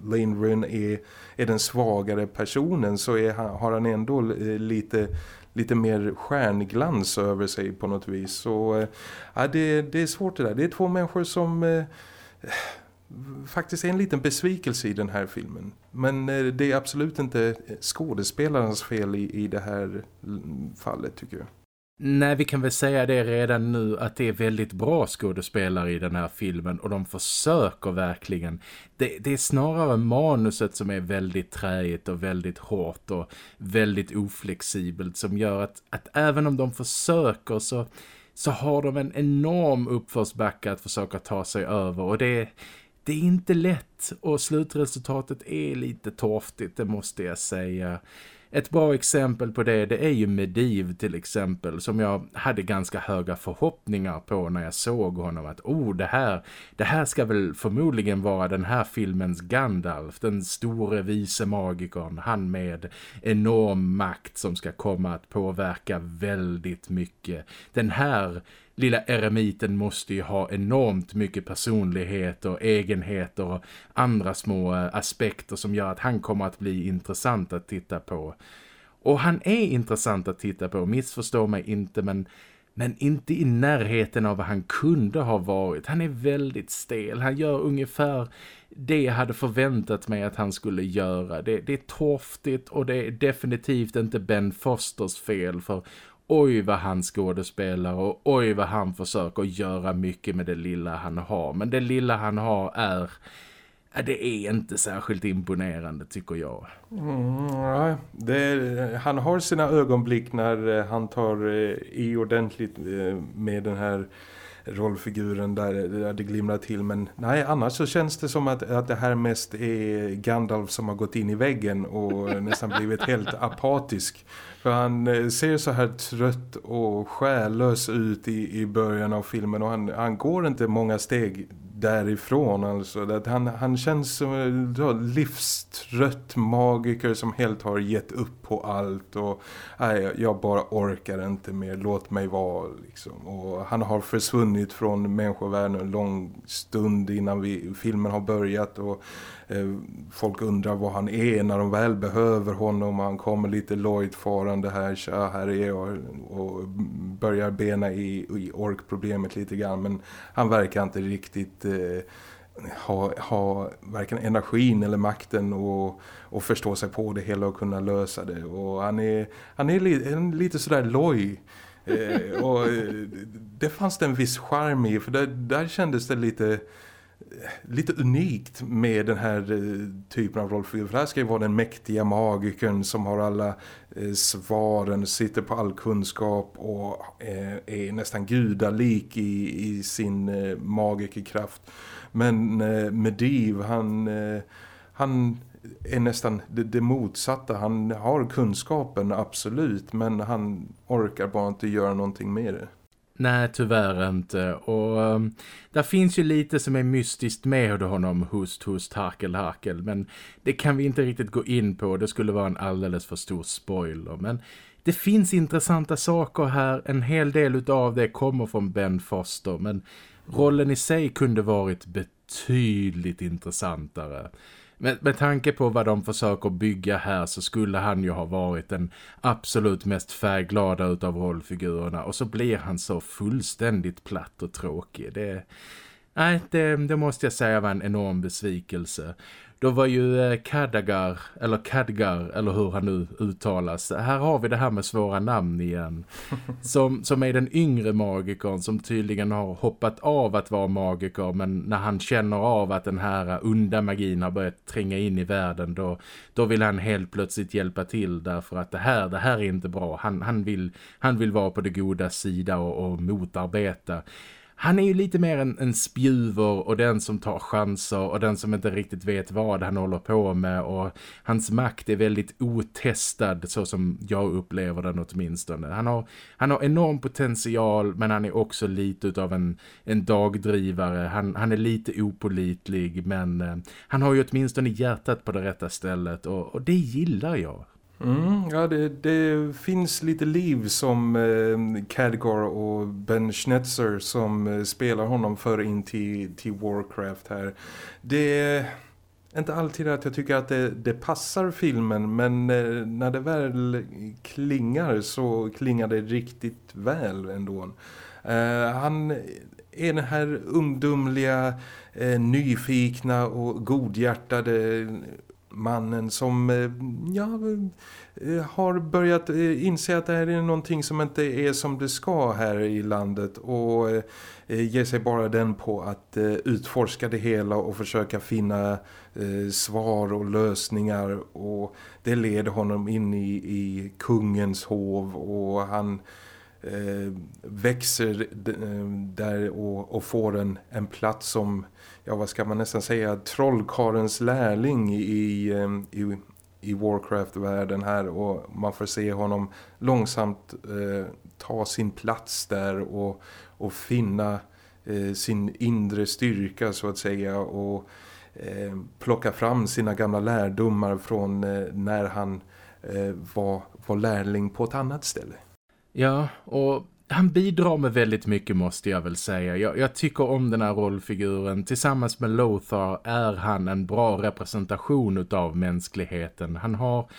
Lane Ryn är, är den svagare personen så är, har han ändå eh, lite, lite mer stjärnglans över sig på något vis så eh, ja, det, det är svårt det där. Det är två människor som eh, faktiskt är en liten besvikelse i den här filmen. Men eh, det är absolut inte eh, skådespelarens fel i, i det här fallet tycker jag. Nej, vi kan väl säga det redan nu att det är väldigt bra skådespelare i den här filmen och de försöker verkligen. Det, det, är snarare manuset som är väldigt träigt och väldigt hårt och väldigt oflexibelt som gör att, att även om de försöker så, så har de en enorm uppförsbacke att försöka ta sig över och det, det är inte lätt och slutresultatet är lite torftigt, det måste jag säga. Ett bra exempel på det, det är ju Mediv till exempel som jag hade ganska höga förhoppningar på när jag såg honom att oh det här, det här ska väl förmodligen vara den här filmens Gandalf, den store vise magikern, han med enorm makt som ska komma att påverka väldigt mycket. Den här lilla eremiten måste ju ha enormt mycket personlighet och egenheter och andra små eh, aspekter som gör att han kommer att bli intressant att titta på. Och han är intressant att titta på, missförstå mig inte men men inte i närheten av vad han kunde ha varit. Han är väldigt stel. Han gör ungefär det jag hade förväntat mig att han skulle göra. Det, det är torftigt och det är definitivt inte Ben Fosters fel för oj vad han skådespelar och oj vad han försöker göra mycket med det lilla han har. Men det lilla han har är det är inte särskilt imponerande tycker jag. Mm, det, han har sina ögonblick när eh, han tar eh, i ordentligt eh, med den här rollfiguren där, där det glimrar till. Men nej, annars så känns det som att, att det här mest är Gandalf som har gått in i väggen och nästan blivit helt apatisk. För han eh, ser så här trött och själlös ut i, i början av filmen och han, han går inte många steg därifrån alltså. Att han, han känns som en livstrött magiker som helt har gett upp på allt och nej, jag bara orkar inte mer, låt mig vara liksom. Och han har försvunnit från människovärlden en lång stund innan vi, filmen har börjat och Eh, folk undrar vad han är när de väl behöver honom och han kommer lite lojt farande här, tja här är jag och börjar bena i, i orkproblemet lite grann men han verkar inte riktigt eh, ha, ha varken energin eller makten och, och förstå sig på det hela och kunna lösa det. Och han är, han är li, en, lite sådär loj. eh, och eh, det fanns det en viss charm i för där, där kändes det lite lite unikt med den här eh, typen av rollfigur. För det här ska ju vara den mäktiga magikern som har alla eh, svaren, sitter på all kunskap och eh, är nästan gudalik i, i sin magikerkraft. Men Mediv, han, han är nästan det, det, motsatta. Han har kunskapen, absolut, men han orkar bara inte göra någonting med det. Nej, tyvärr inte. Och um, där finns ju lite som är mystiskt med honom, host, host, harkel, harkel. Men det kan vi inte riktigt gå in på. Det skulle vara en alldeles för stor spoiler. Men det finns intressanta saker här. En hel del av det kommer från Ben Foster. Men rollen i sig kunde varit betydligt intressantare. Med, med tanke på vad de försöker bygga här så skulle han ju ha varit den absolut mest färgglada utav rollfigurerna. Och så blir han så fullständigt platt och tråkig. Det, nej, det, det måste jag säga var en enorm besvikelse. Då var ju eh, Kadagar, eller Kadgar, eller hur han nu uttalas. Här har vi det här med svåra namn igen. Som, som är den yngre magikern som tydligen har hoppat av att vara magiker. Men när han känner av att den här onda magin har börjat tränga in i världen. Då, då vill han helt plötsligt hjälpa till. Därför att det här, det här är inte bra. Han, han, vill, han vill vara på det goda sida och, och motarbeta han är ju lite mer en, en spjuver och den som tar chanser och den som inte riktigt vet vad han håller på med och hans makt är väldigt otestad så som jag upplever den åtminstone. Han har, han har enorm potential men han är också lite av en, en dagdrivare. Han, han är lite opolitlig men eh, han har ju åtminstone hjärtat på det rätta stället och, och det gillar jag. Mm, ja, det, det, finns lite liv som eh, Khadgar och Ben Schnetzer som eh, spelar honom för in till, till Warcraft här. Det är inte alltid att jag tycker att det, det passar filmen men eh, när det väl klingar så klingar det riktigt väl ändå. Eh, han är den här ungdomliga, eh, nyfikna och godhjärtade mannen som eh, ja, eh, har börjat eh, inse att det här är någonting som inte är som det ska här i landet och ger sig bara den på att utforska det hela och försöka finna svar och lösningar och det leder honom in i, i kungens hov och han växer där och, och får en, en plats som ja vad ska man nästan säga, trollkarens lärling i, ehm, i, i Warcraft-världen här. Och man får se honom långsamt eh, ta sin plats där och, och finna eh, sin inre styrka så att säga. Och eh, plocka fram sina gamla lärdomar från eh, när han eh, var, var lärling på ett annat ställe. Ja, och han bidrar med väldigt mycket måste jag väl säga. Jag, jag, tycker om den här rollfiguren. Tillsammans med Lothar är han en bra representation av mänskligheten. Han har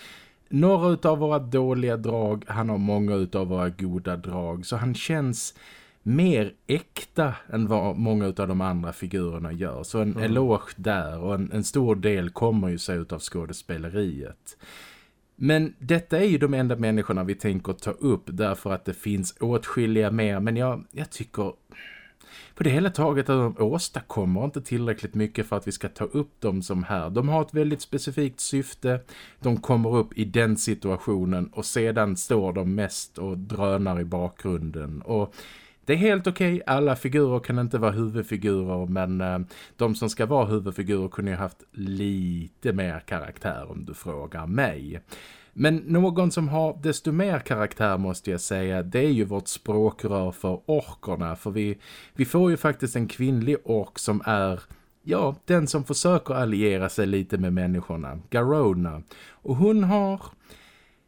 några av våra dåliga drag, han har många av våra goda drag. Så han känns mer äkta än vad många av de andra figurerna gör. Så en mm. eloge där och en, en stor del kommer ju sig av skådespeleriet. Men detta är ju de enda människorna vi tänker ta upp därför att det finns åtskilliga mer. Men jag, jag tycker på det hela taget att de åstadkommer inte tillräckligt mycket för att vi ska ta upp dem som här. De har ett väldigt specifikt syfte. De kommer upp i den situationen och sedan står de mest och drönar i bakgrunden. Och det är helt okej, okay. alla figurer kan inte vara huvudfigurer men eh, de som ska vara huvudfigurer kunde ju haft lite mer karaktär om du frågar mig. Men någon som har desto mer karaktär måste jag säga, det är ju vårt språkrör för orkorna. För vi, vi får ju faktiskt en kvinnlig ork som är, ja, den som försöker alliera sig lite med människorna, Garona. Och hon har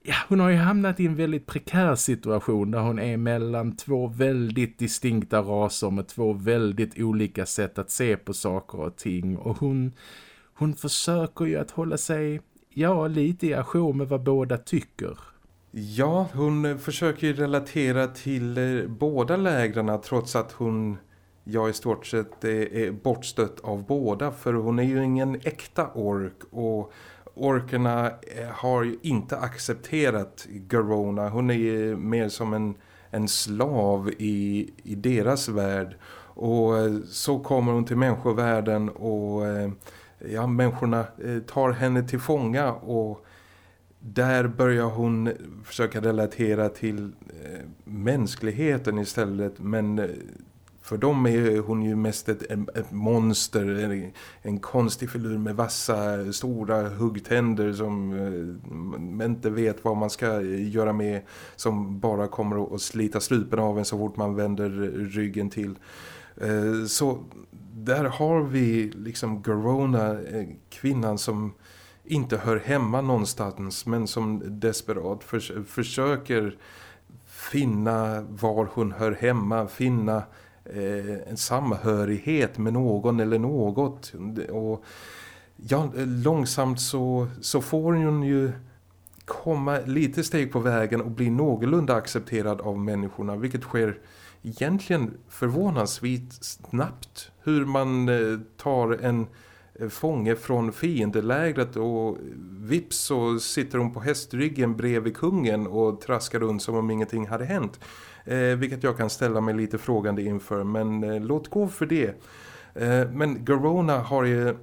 ja, hon har ju hamnat i en väldigt prekär situation där hon är mellan två väldigt distinkta raser med två väldigt olika sätt att se på saker och ting. Och hon, hon försöker ju att hålla sig, ja, lite i ajour med vad båda tycker. Ja, hon försöker ju relatera till eh, båda lägren trots att hon ja i stort sett är, är bortstött av båda för hon är ju ingen äkta ork och orkerna eh, har ju inte accepterat Garona. Hon är ju mer som en, en slav i, i deras värld. Och eh, så kommer hon till människovärlden och eh, ja, människorna tar henne till fånga och där börjar hon försöka relatera till mänskligheten istället men för dem är hon ju mest ett, ett monster, en, en konstig filur med vassa, stora huggtänder som eh, man inte vet vad man ska göra med. Som bara kommer att slita strupen av en så fort man vänder ryggen till. Eh, så där har vi liksom Garona, eh, kvinnan som inte hör hemma någonstans men som desperat förs försöker finna var hon hör hemma, finna Eh, en samhörighet med någon eller något. Och ja, långsamt så, så får hon ju komma lite steg på vägen och bli någorlunda accepterad av människorna. Vilket sker egentligen förvånansvitt snabbt. Hur man eh, tar en eh, fånge från fiendelägret och vips så sitter hon på hästryggen bredvid kungen och traskar runt som om ingenting hade hänt. Eh, vilket jag kan ställa mig lite frågande inför. Men eh, låt gå för det. Eh, men Garona har ju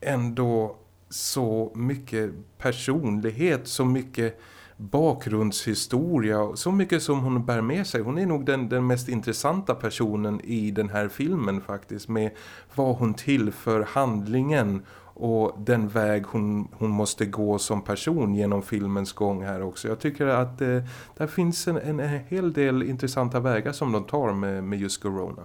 ändå så mycket personlighet, så mycket bakgrundshistoria, så mycket som hon bär med sig. Hon är nog den, den mest intressanta personen i den här filmen faktiskt med vad hon tillför handlingen och den väg hon, hon måste gå som person genom filmens gång här också. Jag tycker att eh, där finns en, en, hel del intressanta vägar som de tar med, med just Corona.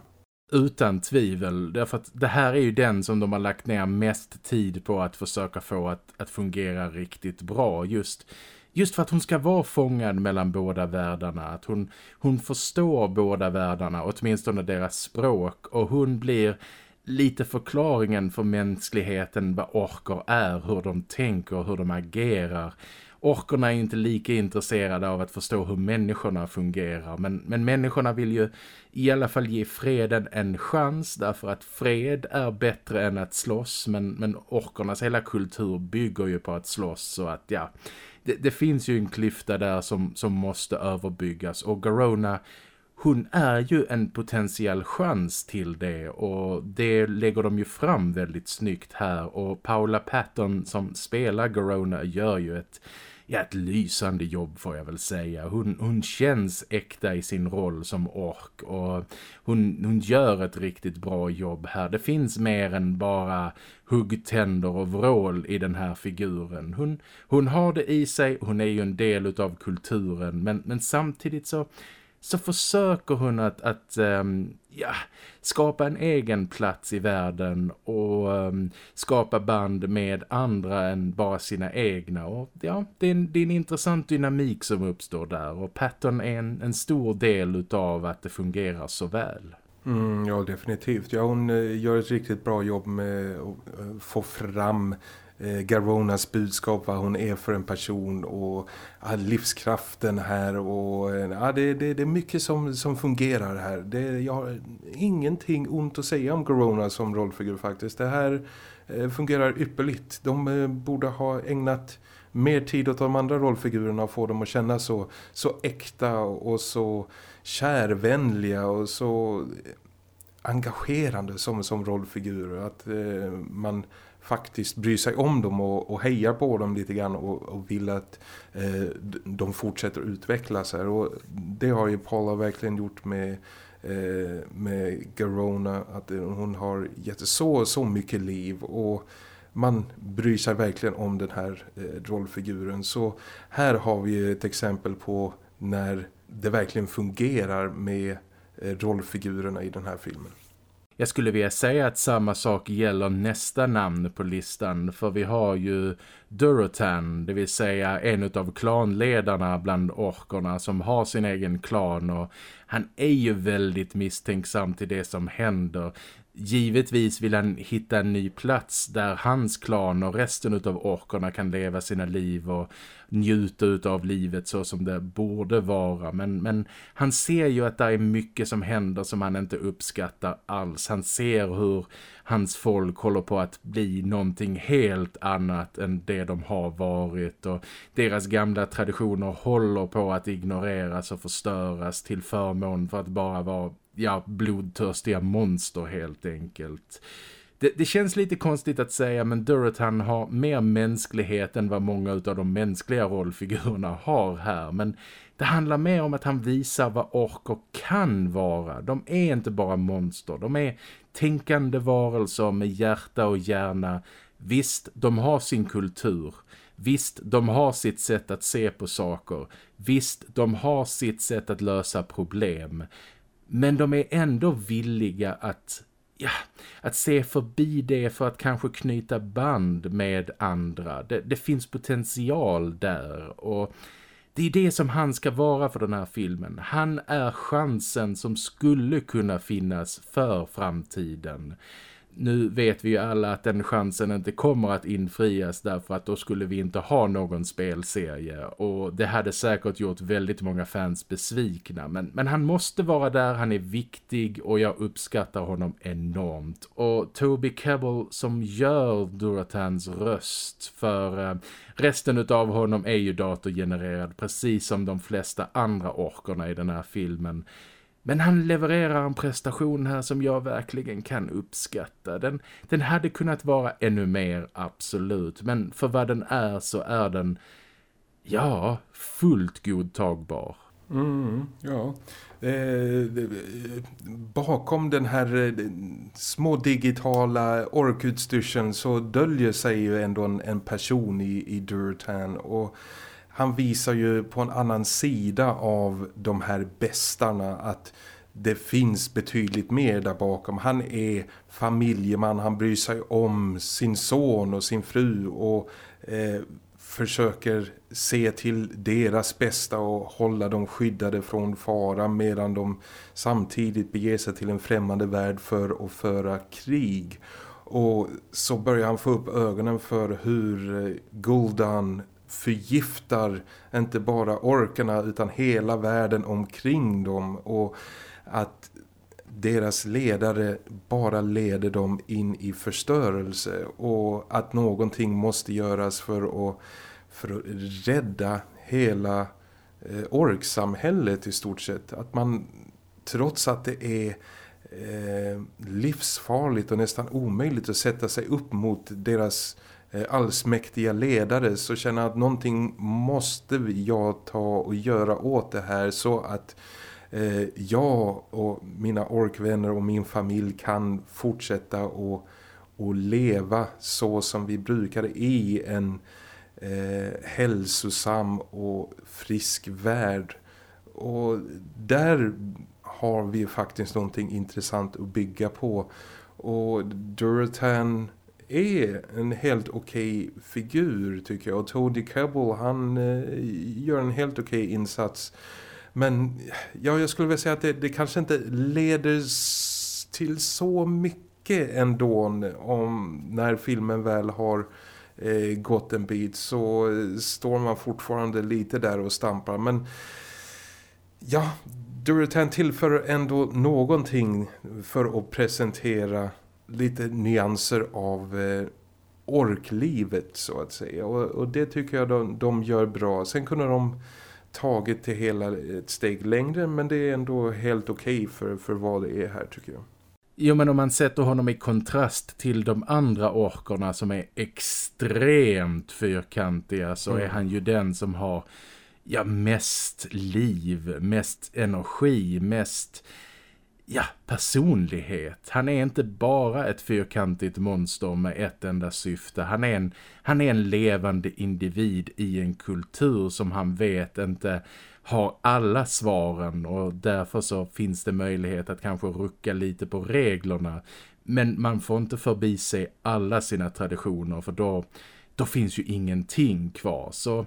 Utan tvivel, därför att det här är ju den som de har lagt ner mest tid på att försöka få att, att fungera riktigt bra. Just, just för att hon ska vara fångad mellan båda världarna. Att hon, hon förstår båda världarna, åtminstone deras språk. Och hon blir lite förklaringen för mänskligheten vad orkar är, hur de tänker, hur de agerar. Orkorna är inte lika intresserade av att förstå hur människorna fungerar men, men människorna vill ju i alla fall ge freden en chans därför att fred är bättre än att slåss men, men orkornas hela kultur bygger ju på att slåss så att ja, det, det finns ju en klyfta där som, som måste överbyggas och Garona hon är ju en potentiell chans till det och det lägger de ju fram väldigt snyggt här och Paula Patton som spelar Garona gör ju ett, ja, ett lysande jobb får jag väl säga. Hon, hon känns äkta i sin roll som ork och hon, hon gör ett riktigt bra jobb här. Det finns mer än bara huggtänder och vrål i den här figuren. Hon, hon har det i sig, hon är ju en del av kulturen men, men samtidigt så så försöker hon att, att um, ja, skapa en egen plats i världen och um, skapa band med andra än bara sina egna. Och ja, det är, en, det är en intressant dynamik som uppstår där och Patton är en, en stor del utav att det fungerar så väl. Mm, ja, definitivt. Ja, hon eh, gör ett riktigt bra jobb med att eh, få fram Eh, Garonas budskap, vad hon är för en person och ja, livskraften här och ja, det, det, det är mycket som, som fungerar här. Det, jag har ingenting ont att säga om Garona som rollfigur faktiskt. Det här eh, fungerar ypperligt. De eh, borde ha ägnat mer tid åt de andra rollfigurerna och få dem att känna så, så äkta och så kärvänliga och så engagerande som, som rollfigurer. Att eh, man faktiskt bryr sig om dem och, och hejar på dem lite grann och, och vill att eh, de fortsätter utvecklas här. Och det har ju Paula verkligen gjort med, eh, med Garona. Att hon har gett så, så mycket liv och man bryr sig verkligen om den här eh, rollfiguren. Så här har vi ett exempel på när det verkligen fungerar med eh, rollfigurerna i den här filmen. Jag skulle vilja säga att samma sak gäller nästa namn på listan för vi har ju Durotan, det vill säga en av klanledarna bland orkorna som har sin egen klan och han är ju väldigt misstänksam till det som händer. Givetvis vill han hitta en ny plats där hans klan och resten av orkarna kan leva sina liv och njuta av livet så som det borde vara. Men, men han ser ju att det är mycket som händer som han inte uppskattar alls. Han ser hur hans folk håller på att bli någonting helt annat än det de har varit och deras gamla traditioner håller på att ignoreras och förstöras till förmån för att bara vara ja, blodtörstiga monster helt enkelt. Det, det, känns lite konstigt att säga men Duratan har mer mänsklighet än vad många av de mänskliga rollfigurerna har här. Men det handlar mer om att han visar vad orker kan vara. De är inte bara monster, de är tänkande varelser med hjärta och hjärna. Visst, de har sin kultur. Visst, de har sitt sätt att se på saker. Visst, de har sitt sätt att lösa problem. Men de är ändå villiga att, ja, att se förbi det för att kanske knyta band med andra. Det, det finns potential där och det är det som han ska vara för den här filmen. Han är chansen som skulle kunna finnas för framtiden nu vet vi ju alla att den chansen inte kommer att infrias därför att då skulle vi inte ha någon spelserie. Och det hade säkert gjort väldigt många fans besvikna men, men han måste vara där, han är viktig och jag uppskattar honom enormt. Och Toby Kebbell som gör Duratans röst för eh, resten av honom är ju datorgenererad precis som de flesta andra orkorna i den här filmen men han levererar en prestation här som jag verkligen kan uppskatta. Den, den hade kunnat vara ännu mer, absolut. Men för vad den är så är den, ja, fullt godtagbar. Mm, ja. Eh, bakom den här eh, små digitala orkutstyrseln så döljer sig ju ändå en, en person i, i Durtan och han visar ju på en annan sida av de här bästarna att det finns betydligt mer där bakom. Han är familjeman, han bryr sig om sin son och sin fru och eh, försöker se till deras bästa och hålla dem skyddade från fara medan de samtidigt beger sig till en främmande värld för att föra krig. Och så börjar han få upp ögonen för hur eh, Guldan förgiftar inte bara orkarna utan hela världen omkring dem och att deras ledare bara leder dem in i förstörelse och att någonting måste göras för att, för att rädda hela eh, orksamhället i stort sett. Att man trots att det är eh, livsfarligt och nästan omöjligt att sätta sig upp mot deras Eh, Eh, allsmäktiga ledare så känner jag att någonting måste jag ta och göra åt det här så att eh, jag och mina orkvänner och min familj kan fortsätta och, och leva så som vi brukade i en eh, hälsosam och frisk värld Och där har vi faktiskt någonting intressant att bygga på. Och Duratan är en helt okej okay figur tycker jag. Och Tony Cabell han eh, gör en helt okej okay insats. Men ja, jag skulle vilja säga att det, det kanske inte leder till så mycket ändå om när filmen väl har eh, gått en bit så står man fortfarande lite där och stampar. Men ja, Duratan tillför ändå någonting för att presentera lite nyanser av eh, orklivet så att säga. Och, och det tycker jag de, de, gör bra. Sen kunde de tagit det hela ett steg längre men det är ändå helt okej okay för, för vad det är här tycker jag. Jo men om man sätter honom i kontrast till de andra orkerna som är extremt fyrkantiga så mm. är han ju den som har ja, mest liv, mest energi, mest ja, personlighet. Han är inte bara ett fyrkantigt monster med ett enda syfte. Han är, en, han är en levande individ i en kultur som han vet inte har alla svaren och därför så finns det möjlighet att kanske rucka lite på reglerna. Men man får inte förbi sig alla sina traditioner för då, då finns ju ingenting kvar. Så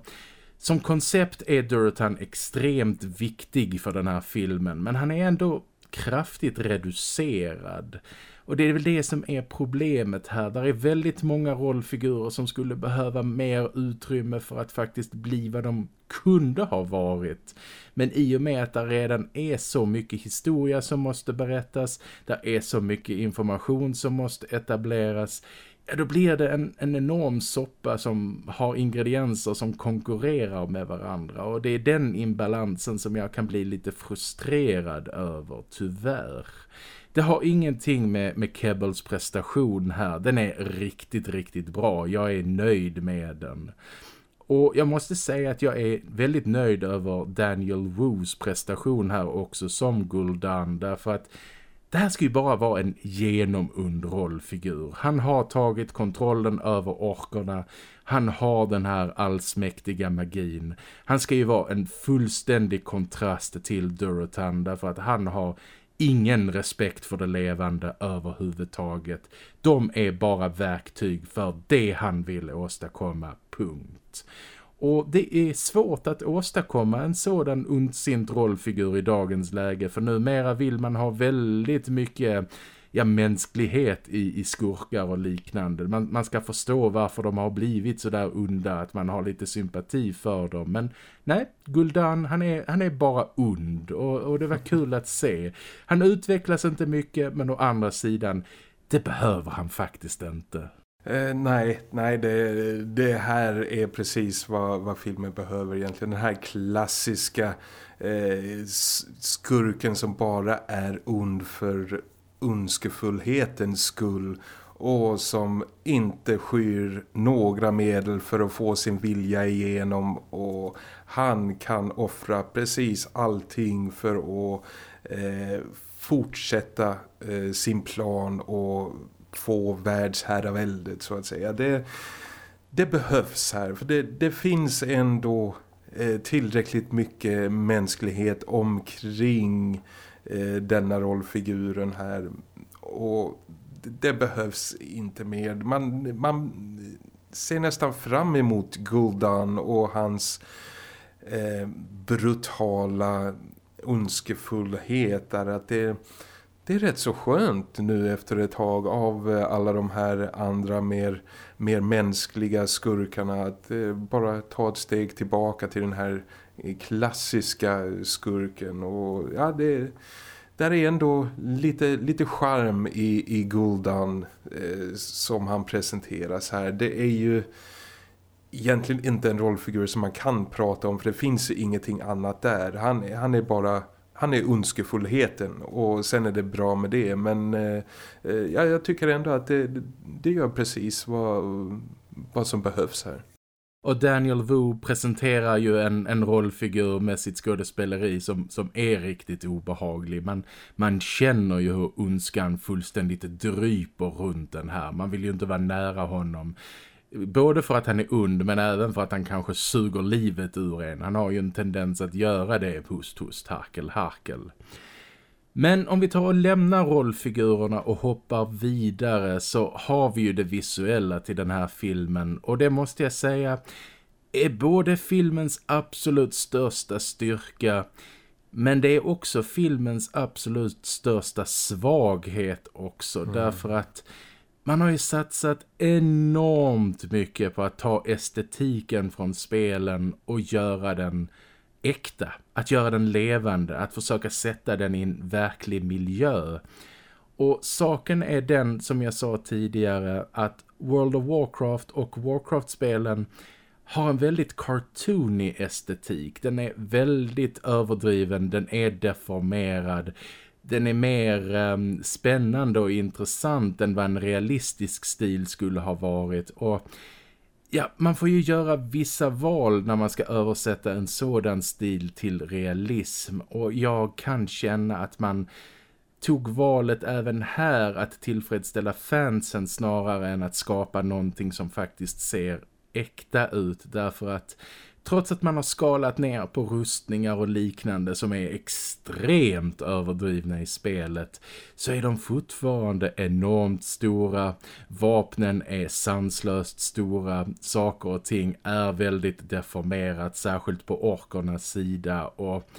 som koncept är Durotan extremt viktig för den här filmen men han är ändå kraftigt reducerad. Och det är väl det som är problemet här. Där är väldigt många rollfigurer som skulle behöva mer utrymme för att faktiskt bli vad de kunde ha varit. Men i och med att det redan är så mycket historia som måste berättas, där är så mycket information som måste etableras, då blir det en, en enorm soppa som har ingredienser som konkurrerar med varandra. Och det är den imbalansen som jag kan bli lite frustrerad över, tyvärr. Det har ingenting med, med Kebbles prestation här. Den är riktigt, riktigt bra. Jag är nöjd med den. Och jag måste säga att jag är väldigt nöjd över Daniel Woos prestation här också som Guldan. Därför att det här ska ju bara vara en genomunderhållfigur. Han har tagit kontrollen över orkorna. Han har den här allsmäktiga magin. Han ska ju vara en fullständig kontrast till Durotan därför att han har ingen respekt för det levande överhuvudtaget. De är bara verktyg för det han vill åstadkomma, punkt. Och det är svårt att åstadkomma en sådan ondsint rollfigur i dagens läge för numera vill man ha väldigt mycket ja, mänsklighet i, i skurkar och liknande. Man, man ska förstå varför de har blivit så där onda, att man har lite sympati för dem. Men nej, Guldan han är, han är bara ond och, och det var kul att se. Han utvecklas inte mycket men å andra sidan, det behöver han faktiskt inte. Eh, nej, nej det, det här är precis vad, vad filmen behöver egentligen. Den här klassiska eh, skurken som bara är ond för ondskefullhetens skull och som inte skyr några medel för att få sin vilja igenom och han kan offra precis allting för att eh, fortsätta eh, sin plan och få världsherraväldet så att säga. Det, det behövs här för det, det finns ändå eh, tillräckligt mycket mänsklighet omkring eh, denna rollfiguren här och det behövs inte mer. Man, man ser nästan fram emot Guldan och hans eh, brutala ondskefullhet där att det det är rätt så skönt nu efter ett tag av eh, alla de här andra mer, mer mänskliga skurkarna att eh, bara ta ett steg tillbaka till den här eh, klassiska skurken och ja det där är ändå lite, lite charm i, i Guldan eh, som han presenteras här. Det är ju egentligen inte en rollfigur som man kan prata om för det finns ingenting annat där. Han, han är bara han är ondskefullheten och sen är det bra med det men eh, eh, ja, jag tycker ändå att det, det gör precis vad, vad som behövs här. Och Daniel Wu presenterar ju en, en rollfigur med sitt skådespeleri som, som är riktigt obehaglig. Man, man känner ju hur ondskan fullständigt dryper runt den här. Man vill ju inte vara nära honom Både för att han är ond men även för att han kanske suger livet ur en. Han har ju en tendens att göra det, hust, hust, harkel, harkel. Men om vi tar och lämnar rollfigurerna och hoppar vidare så har vi ju det visuella till den här filmen. Och det måste jag säga är både filmens absolut största styrka men det är också filmens absolut största svaghet också. Mm. Därför att man har ju satsat enormt mycket på att ta estetiken från spelen och göra den äkta. Att göra den levande, att försöka sätta den i en verklig miljö. Och saken är den som jag sa tidigare att World of Warcraft och Warcraft-spelen har en väldigt cartoony estetik. Den är väldigt överdriven, den är deformerad. Den är mer um, spännande och intressant än vad en realistisk stil skulle ha varit. Och ja, man får ju göra vissa val när man ska översätta en sådan stil till realism. Och jag kan känna att man tog valet även här att tillfredsställa fansen snarare än att skapa någonting som faktiskt ser äkta ut därför att trots att man har skalat ner på rustningar och liknande som är extremt överdrivna i spelet så är de fortfarande enormt stora. Vapnen är sanslöst stora. Saker och ting är väldigt deformerat särskilt på orkernas sida och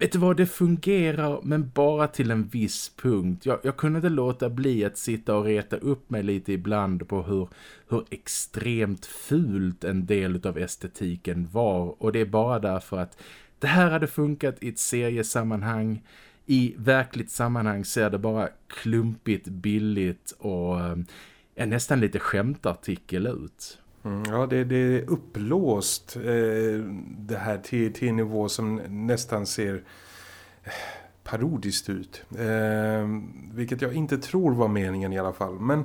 Vet du vad, det fungerar men bara till en viss punkt. Jag, jag kunde inte låta bli att sitta och reta upp mig lite ibland på hur, hur extremt fult en del av estetiken var. Och det är bara därför att det här hade funkat i ett seriesammanhang. I verkligt sammanhang ser det bara klumpigt, billigt och eh, ja, nästan lite skämtartikel ut. Mm, ja, det, det, är upplåst eh, det här till, till en nivå som nästan ser eh, parodiskt ut. Eh, vilket jag inte tror var meningen i alla fall. Men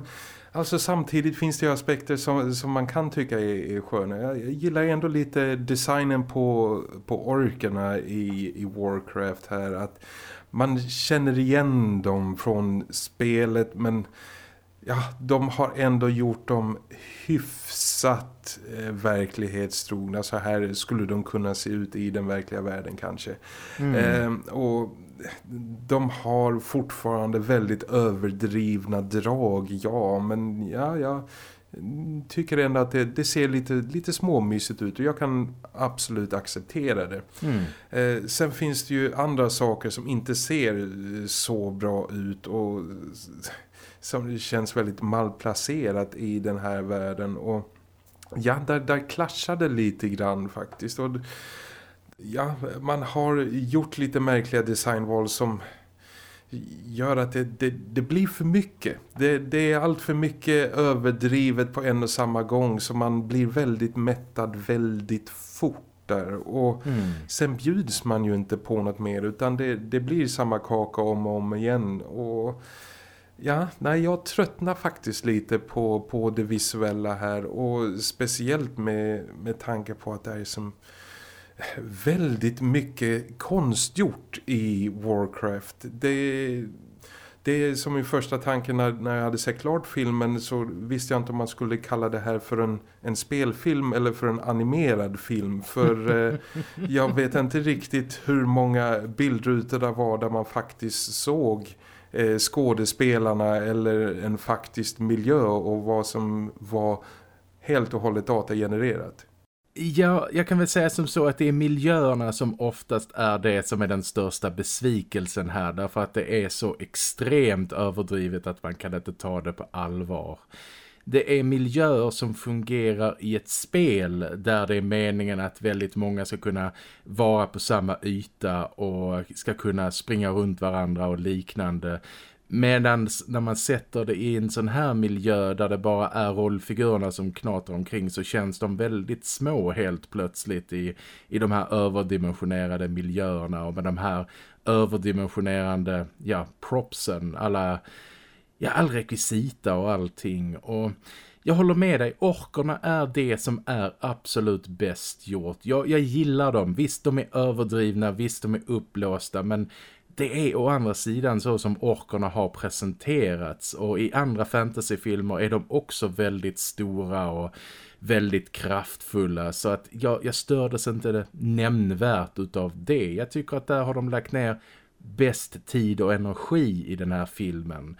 alltså samtidigt finns det ju aspekter som, som man kan tycka är, är sköna. Jag, jag gillar ändå lite designen på, på orkerna i, i Warcraft här. Att man känner igen dem från spelet men ja, de har ändå gjort dem hyfsat eh, verklighetstrogna. Så här skulle de kunna se ut i den verkliga världen kanske. Mm. Eh, och de har fortfarande väldigt överdrivna drag, ja. Men ja, jag tycker ändå att det, det, ser lite, lite småmysigt ut och jag kan absolut acceptera det. Mm. Eh, sen finns det ju andra saker som inte ser så bra ut och som känns väldigt malplacerat i den här världen och ja, där, där clashade lite grann faktiskt och ja, man har gjort lite märkliga designval som gör att det, det, det blir för mycket. Det, det, är allt för mycket överdrivet på en och samma gång så man blir väldigt mättad väldigt fort där. Och mm. sen bjuds man ju inte på något mer utan det, det blir samma kaka om och om igen och Ja, nej jag tröttnar faktiskt lite på, på det visuella här och speciellt med, med tanke på att det är som väldigt mycket konstgjort i Warcraft. Det, det är som min första tanke när, när jag hade sett klart filmen så visste jag inte om man skulle kalla det här för en, en spelfilm eller för en animerad film. För eh, jag vet inte riktigt hur många bildrutor det var där man faktiskt såg eh, skådespelarna eller en faktisk miljö och vad som var helt och hållet datagenererat. Ja, jag kan väl säga som så att det är miljöerna som oftast är det som är den största besvikelsen här. Därför att det är så extremt överdrivet att man kan inte ta det på allvar. Det är miljöer som fungerar i ett spel där det är meningen att väldigt många ska kunna vara på samma yta och ska kunna springa runt varandra och liknande. Medan när man sätter det i en sån här miljö där det bara är rollfigurerna som knatar omkring så känns de väldigt små helt plötsligt i, i de här överdimensionerade miljöerna och med de här överdimensionerande ja, propsen, alla ja, all rekvisita och allting. Och jag håller med dig, orkerna är det som är absolut bäst gjort. Jag, jag gillar dem, visst de är överdrivna, visst de är upplåsta, men det är å andra sidan så som orkerna har presenterats och i andra fantasyfilmer är de också väldigt stora och väldigt kraftfulla så att jag, jag stördes inte nämnvärt utav det. Jag tycker att där har de lagt ner bäst tid och energi i den här filmen.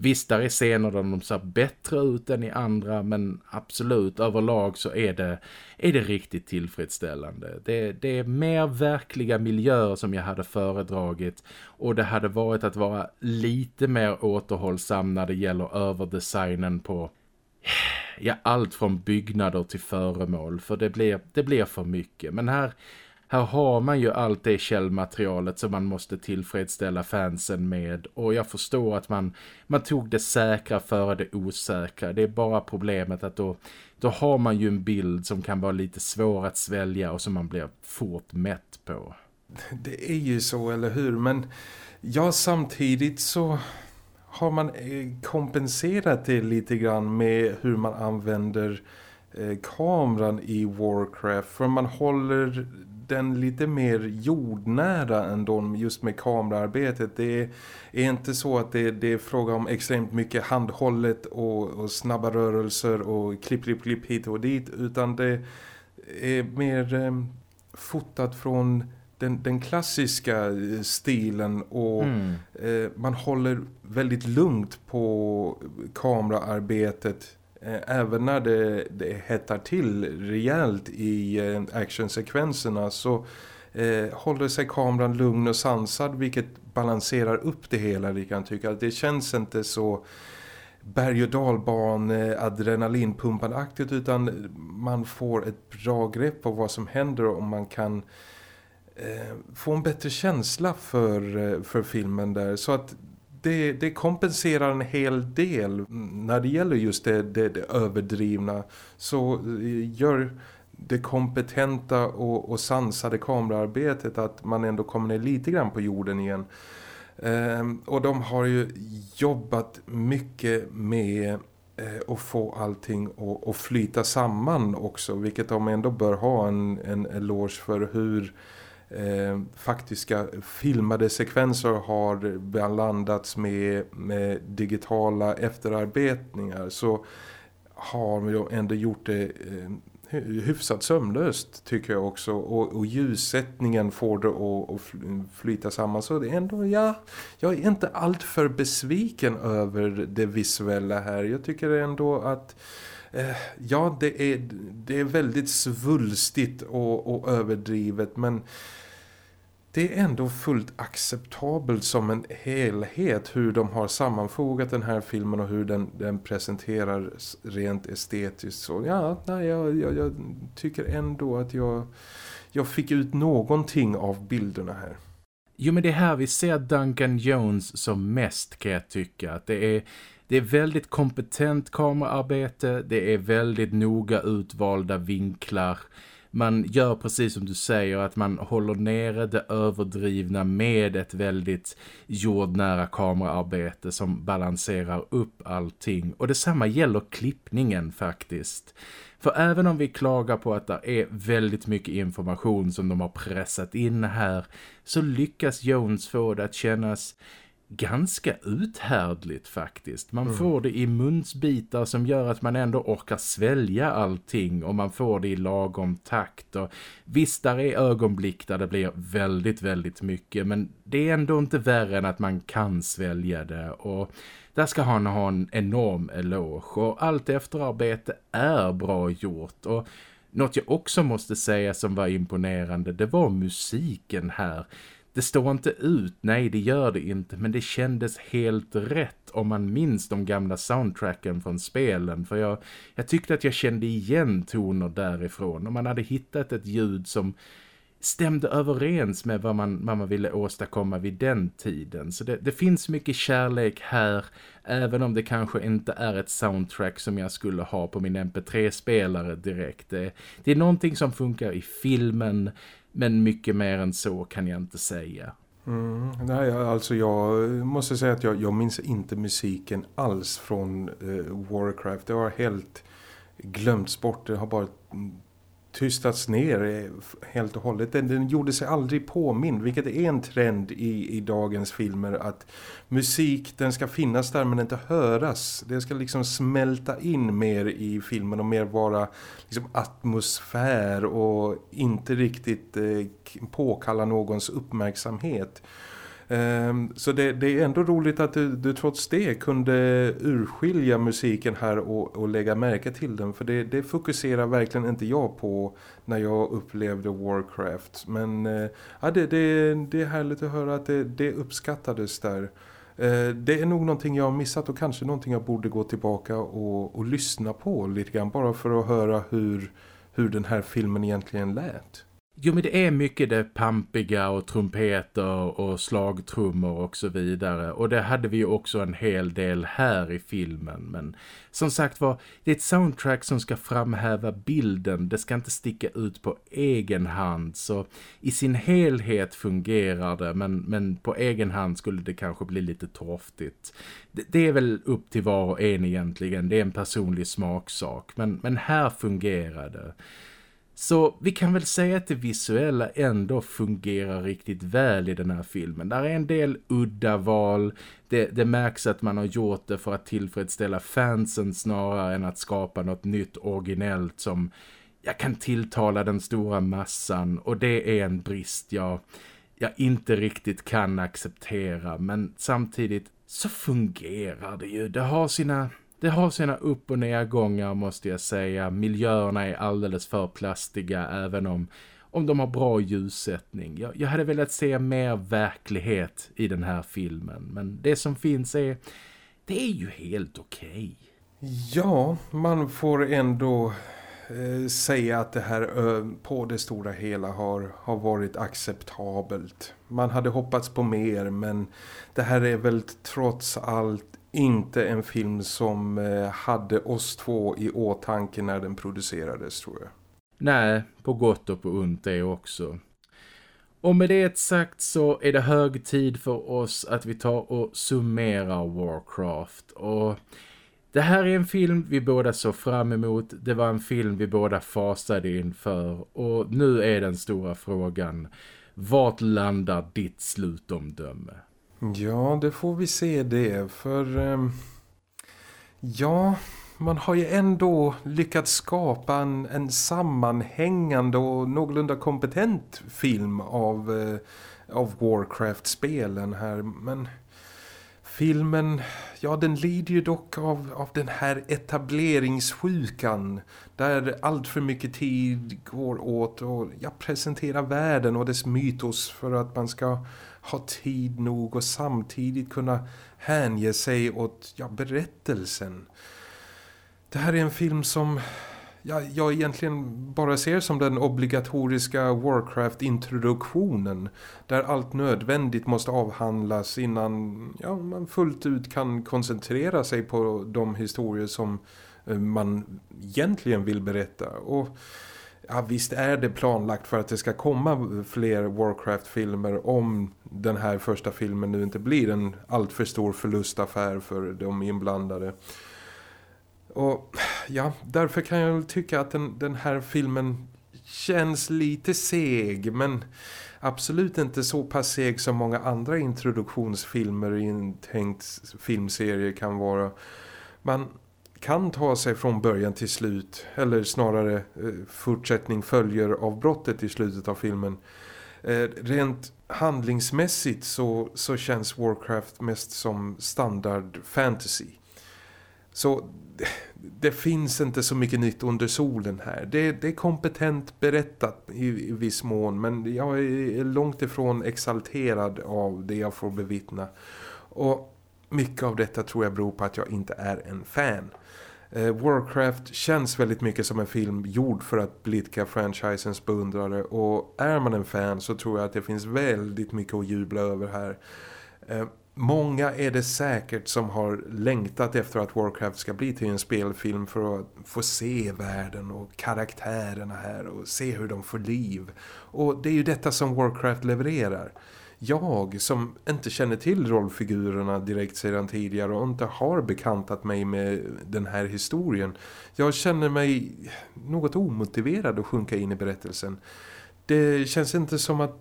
Visst, där är scener där de ser bättre ut än i andra men absolut, överlag så är det, är det riktigt tillfredsställande. Det, det är mer verkliga miljöer som jag hade föredragit och det hade varit att vara lite mer återhållsam när det gäller överdesignen på ja, allt från byggnader till föremål för det blir, det blir för mycket. Men här här har man ju allt det källmaterialet som man måste tillfredsställa fansen med och jag förstår att man, man tog det säkra före det osäkra. Det är bara problemet att då, då har man ju en bild som kan vara lite svår att svälja och som man blir fort mätt på. Det är ju så, eller hur? Men ja, samtidigt så har man eh, kompenserat det lite grann med hur man använder eh, kameran i Warcraft. För man håller den lite mer jordnära ändå just med kameraarbetet. Det är, är inte så att det, det, är fråga om extremt mycket handhållet och, och snabba rörelser och klipp, klipp, klipp hit och dit utan det är mer eh, fotat från den, den, klassiska eh, stilen och mm. eh, man håller väldigt lugnt på kameraarbetet Eh, även när det, det hettar till rejält i eh, actionsekvenserna så eh, håller sig kameran lugn och sansad vilket balanserar upp det hela vi kan tycka. Det känns inte så berg- och dalban adrenalinpumpanaktigt utan man får ett bra grepp på vad som händer och man kan eh, få en bättre känsla för, eh, för filmen där. Så att det, det, kompenserar en hel del när det gäller just det, det, det överdrivna så eh, gör det kompetenta och, och sansade kameraarbetet att man ändå kommer ner lite grann på jorden igen. Ehm, och de har ju jobbat mycket med eh, att få allting att, att flyta samman också vilket de ändå bör ha en, en eloge för hur eh, faktiska filmade sekvenser har blandats med, med digitala efterarbetningar. Så har vi ändå gjort det eh, hyfsat sömlöst tycker jag också. Och, och ljussättningen får det att, att flyta samman. Så det är ändå, ja jag är inte allt för besviken över det visuella här. Jag tycker ändå att eh, ja det är, det är väldigt svulstigt och, och överdrivet. Men det är ändå fullt acceptabelt som en helhet hur de har sammanfogat den här filmen och hur den, den presenterar rent estetiskt. Så ja, nej, jag, jag, jag tycker ändå att jag, jag fick ut någonting av bilderna här. Jo men det är här vi ser Duncan Jones som mest kan jag tycka. Att det är, det är väldigt kompetent kamerarbete, det är väldigt noga utvalda vinklar- man gör precis som du säger att man håller nere det överdrivna med ett väldigt jordnära kameraarbete som balanserar upp allting. Och detsamma gäller klippningen faktiskt. För även om vi klagar på att det är väldigt mycket information som de har pressat in här så lyckas Jones få det att kännas ganska uthärdligt faktiskt. Man mm. får det i munsbitar som gör att man ändå orkar svälja allting och man får det i lagom takt. Och visst, där är ögonblick där det blir väldigt, väldigt mycket men det är ändå inte värre än att man kan svälja det och där ska han ha en enorm eloge och allt efterarbete är bra gjort och något jag också måste säga som var imponerande det var musiken här. Det står inte ut, nej det gör det inte, men det kändes helt rätt om man minns de gamla soundtracken från spelen. För jag, jag tyckte att jag kände igen toner därifrån och man hade hittat ett ljud som stämde överens med vad man, vad man ville åstadkomma vid den tiden. Så det, det, finns mycket kärlek här, även om det kanske inte är ett soundtrack som jag skulle ha på min MP3-spelare direkt. Det, det är någonting som funkar i filmen, men mycket mer än så kan jag inte säga. Mm, nej, alltså jag eh, måste säga att jag, jag minns inte musiken alls från eh, Warcraft. Det har helt glömts bort. Det har bara mm, tystats ner helt och hållet. Den, den gjorde sig aldrig påmind, vilket är en trend i, i dagens filmer att musik den ska finnas där men inte höras. Det ska liksom smälta in mer i filmen och mer vara liksom atmosfär och inte riktigt eh, påkalla någons uppmärksamhet. Ehm, så det, det, är ändå roligt att du, du, trots det kunde urskilja musiken här och, och lägga märke till den. För det, det, fokuserar verkligen inte jag på när jag upplevde Warcraft. Men eh, ja, det, det, det är härligt att höra att det, det uppskattades där. Eh, det är nog någonting jag har missat och kanske någonting jag borde gå tillbaka och, och lyssna på lite grann. Bara för att höra hur, hur den här filmen egentligen lät. Jo men det är mycket det pampiga och trumpeter och slagtrummor och så vidare. Och det hade vi ju också en hel del här i filmen. Men som sagt var, det är ett soundtrack som ska framhäva bilden. Det ska inte sticka ut på egen hand. Så i sin helhet fungerar det. Men, men på egen hand skulle det kanske bli lite torftigt. Det, det är väl upp till var och en egentligen. Det är en personlig smaksak. Men, men här fungerar det. Så vi kan väl säga att det visuella ändå fungerar riktigt väl i den här filmen. Där är en del udda val. Det, det märks att man har gjort det för att tillfredsställa fansen snarare än att skapa något nytt originellt som jag kan tilltala den stora massan. Och det är en brist jag, jag inte riktigt kan acceptera. Men samtidigt så fungerar det ju. Det har sina det har sina upp- och nedgångar måste jag säga. Miljöerna är alldeles för plastiga även om, om de har bra ljussättning. Jag, jag hade velat se mer verklighet i den här filmen. Men det som finns är, det är ju helt okej. Okay. Ja, man får ändå eh, säga att det här på det stora hela har, har varit acceptabelt. Man hade hoppats på mer men det här är väl trots allt inte en film som eh, hade oss två i åtanke när den producerades tror jag. Nej, på gott och på ont det också. Och med det sagt så är det hög tid för oss att vi tar och summerar Warcraft. Och det här är en film vi båda såg fram emot. Det var en film vi båda fasade inför. Och nu är den stora frågan. Vart landar ditt slutomdöme? Ja, det får vi se det. För ehm, ja, man har ju ändå lyckats skapa en, en sammanhängande och någorlunda kompetent film av, uh, av Warcraft-spelen här. Men filmen, ja den lider ju dock av, av den här etableringssjukan där allt för mycket tid går åt att ja, presentera världen och dess mytos för att man ska ha tid nog och samtidigt kunna hänge sig åt ja, berättelsen. Det här är en film som ja, jag egentligen bara ser som den obligatoriska Warcraft-introduktionen där allt nödvändigt måste avhandlas innan ja, man fullt ut kan koncentrera sig på de historier som eh, man egentligen vill berätta. Och ja, visst är det planlagt för att det ska komma fler Warcraft-filmer om den här första filmen nu inte blir en alltför stor förlustaffär för de inblandade. Och ja, därför kan jag tycka att den, den här filmen känns lite seg men absolut inte så pass seg som många andra introduktionsfilmer i en tänkt filmserie kan vara. Man kan ta sig från början till slut eller snarare eh, fortsättning följer av brottet i slutet av filmen. Eh, rent handlingsmässigt så, så känns Warcraft mest som standard fantasy. Så det finns inte så mycket nytt under solen här. Det, det är kompetent berättat i, i viss mån men jag är långt ifrån exalterad av det jag får bevittna. Och mycket av detta tror jag beror på att jag inte är en fan. Eh, Warcraft känns väldigt mycket som en film gjord för att blidka franchisens beundrare och är man en fan så tror jag att det finns väldigt mycket att jubla över här. Eh, många är det säkert som har längtat efter att Warcraft ska bli till en spelfilm för att få se världen och karaktärerna här och se hur de får liv. Och det är ju detta som Warcraft levererar. jag som inte känner till rollfigurerna direkt sedan tidigare och inte har bekantat mig med den här historien. Jag känner mig något omotiverad att sjunka in i berättelsen. Det känns inte som att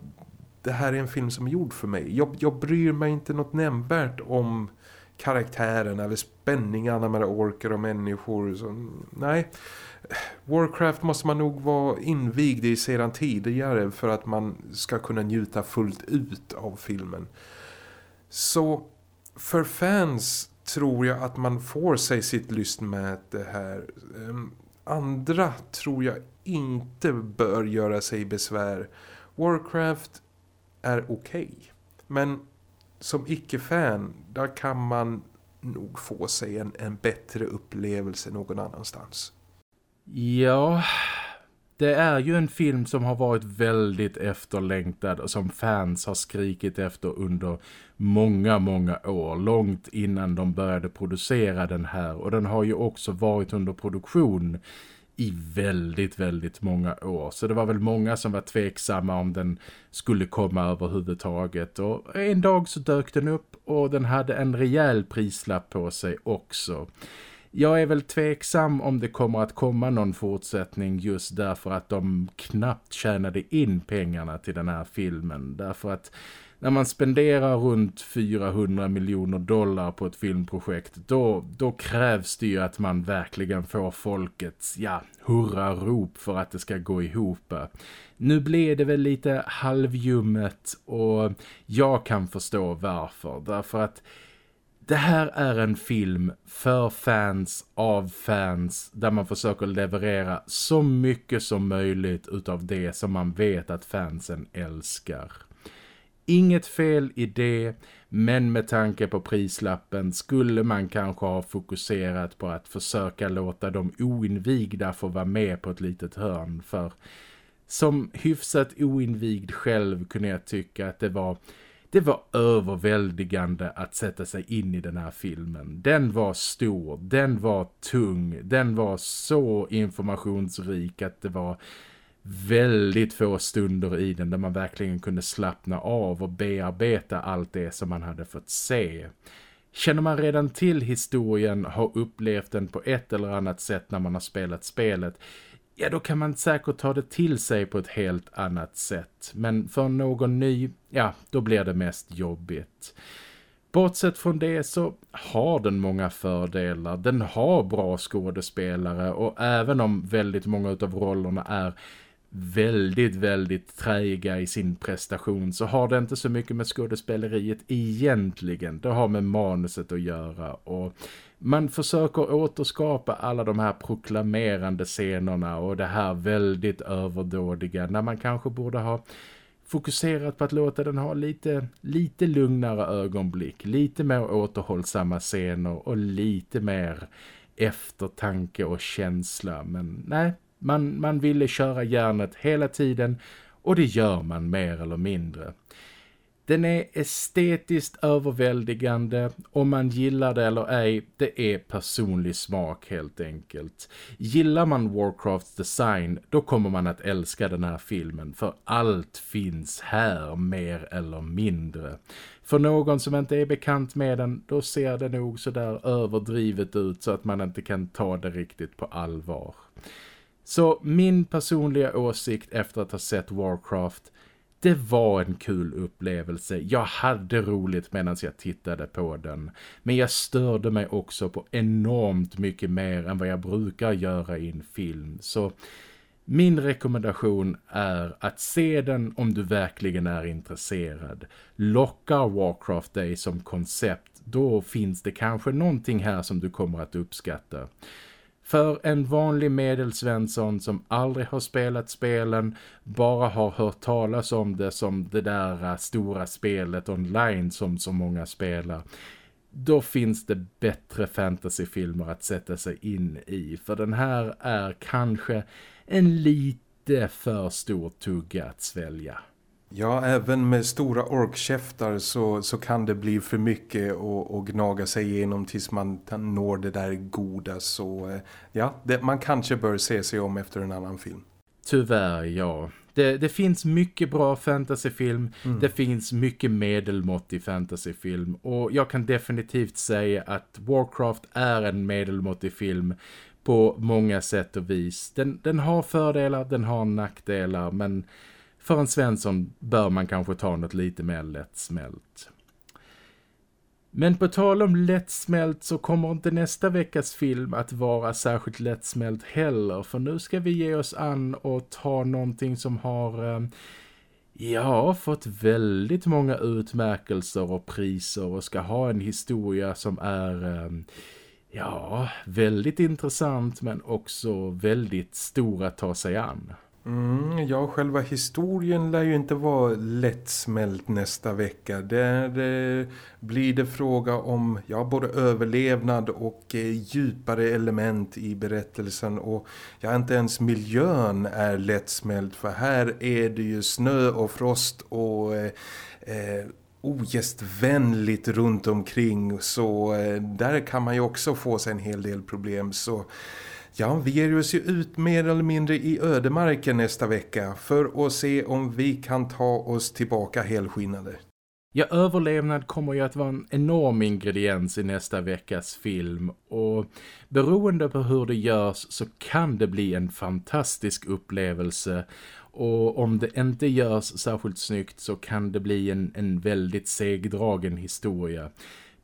det här är en film som är gjord för mig. Jag, jag bryr mig inte något nämnvärt om karaktären eller spänningarna med orker och människor. Så, nej, Warcraft måste man nog vara invigd i sedan tidigare för att man ska kunna njuta fullt ut av filmen. Så för fans tror jag att man får sig sitt lystmäte här. Ehm, andra tror jag inte bör göra sig besvär. Warcraft är okej. Okay. Men som icke-fan, där kan man nog få sig en, en bättre upplevelse någon annanstans. Ja, det är ju en film som har varit väldigt efterlängtad och som fans har skrikit efter under många, många år. Långt innan de började producera den här. Och den har ju också varit under produktion i väldigt, väldigt många år. Så det var väl många som var tveksamma om den skulle komma överhuvudtaget. Och en dag så dök den upp och den hade en rejäl prislapp på sig också. Jag är väl tveksam om det kommer att komma någon fortsättning just därför att de knappt tjänade in pengarna till den här filmen. Därför att när man spenderar runt 400 miljoner dollar på ett filmprojekt då, då krävs det ju att man verkligen får folkets ja, hurrarop för att det ska gå ihop. Nu blev det väl lite halvjummet och jag kan förstå varför. Därför att det här är en film för fans, av fans, där man försöker leverera så mycket som möjligt utav det som man vet att fansen älskar. Inget fel i det, men med tanke på prislappen skulle man kanske ha fokuserat på att försöka låta de oinvigda få vara med på ett litet hörn. För som hyfsat oinvigd själv kunde jag tycka att det var det var överväldigande att sätta sig in i den här filmen. Den var stor, den var tung, den var så informationsrik att det var väldigt få stunder i den där man verkligen kunde slappna av och bearbeta allt det som man hade fått se. Känner man redan till historien, har upplevt den på ett eller annat sätt när man har spelat spelet, ja då kan man säkert ta det till sig på ett helt annat sätt. Men för någon ny, ja då blir det mest jobbigt. Bortsett från det så har den många fördelar. Den har bra skådespelare och även om väldigt många av rollerna är väldigt, väldigt träiga i sin prestation så har det inte så mycket med skådespeleriet egentligen. Det har med manuset att göra och man försöker återskapa alla de här proklamerande scenerna och det här väldigt överdådiga när man kanske borde ha fokuserat på att låta den ha lite, lite lugnare ögonblick, lite mer återhållsamma scener och lite mer eftertanke och känsla. Men nej, man, man ville köra järnet hela tiden och det gör man mer eller mindre. Den är estetiskt överväldigande, om man gillar det eller ej, det är personlig smak helt enkelt. Gillar man Warcrafts design, då kommer man att älska den här filmen, för allt finns här mer eller mindre. För någon som inte är bekant med den, då ser det nog så där överdrivet ut så att man inte kan ta det riktigt på allvar. Så min personliga åsikt efter att ha sett Warcraft det var en kul upplevelse. Jag hade roligt medan jag tittade på den. Men jag störde mig också på enormt mycket mer än vad jag brukar göra i en film. Så min rekommendation är att se den om du verkligen är intresserad. Lockar Warcraft dig som koncept, då finns det kanske någonting här som du kommer att uppskatta. För en vanlig medelsvensson som aldrig har spelat spelen, bara har hört talas om det som det där eh, stora spelet online som så många spelar, då finns det bättre fantasyfilmer att sätta sig in i. För den här är kanske en lite för stor tugga att svälja. Ja, även med stora orkkäftar så, så kan det bli för mycket att gnaga sig igenom tills man når det där goda. Så eh, ja, det, man kanske bör se sig om efter en annan film. Tyvärr, ja. Det, det finns mycket bra fantasyfilm, mm. det finns mycket medelmåttig fantasyfilm och jag kan definitivt säga att Warcraft är en medelmåttig film på många sätt och vis. Den, den har fördelar, den har nackdelar men för en Svensson bör man kanske ta något lite mer lättsmält. Men på tal om lättsmält så kommer inte nästa veckas film att vara särskilt lättsmält heller. För nu ska vi ge oss an och ta någonting som har... Eh, ja, fått väldigt många utmärkelser och priser och ska ha en historia som är... Eh, ja, väldigt intressant men också väldigt stor att ta sig an. Mm, ja, själva historien lär ju inte vara lättsmält nästa vecka. Där eh, blir det fråga om ja, både överlevnad och eh, djupare element i berättelsen. Och ja, inte ens miljön är lättsmält för här är det ju snö och frost och... Eh, eh, ogästvänligt runt omkring så eh, där kan man ju också få sig en hel del problem så Ja, vi ger oss ju ut mer eller mindre i ödemarken nästa vecka för att se om vi kan ta oss tillbaka helskinnade. Ja, överlevnad kommer ju att vara en enorm ingrediens i nästa veckas film och beroende på hur det görs så kan det bli en fantastisk upplevelse och om det inte görs särskilt snyggt så kan det bli en, en väldigt segdragen historia.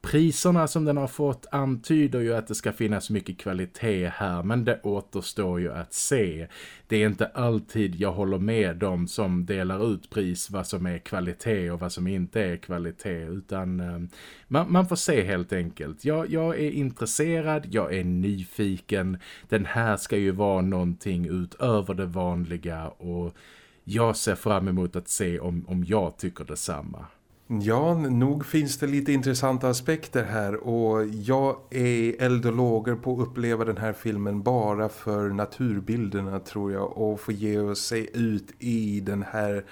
Priserna som den har fått antyder ju att det ska finnas mycket kvalitet här men det återstår ju att se. Det är inte alltid jag håller med dem som delar ut pris vad som är kvalitet och vad som inte är kvalitet utan eh, man, man, får se helt enkelt. Jag, jag är intresserad, jag är nyfiken. Den här ska ju vara någonting utöver det vanliga och jag ser fram emot att se om, om jag tycker detsamma. Ja, nog finns det lite intressanta aspekter här och jag är eld och lågor på att uppleva den här filmen bara för naturbilderna tror jag och få ge sig ut i den här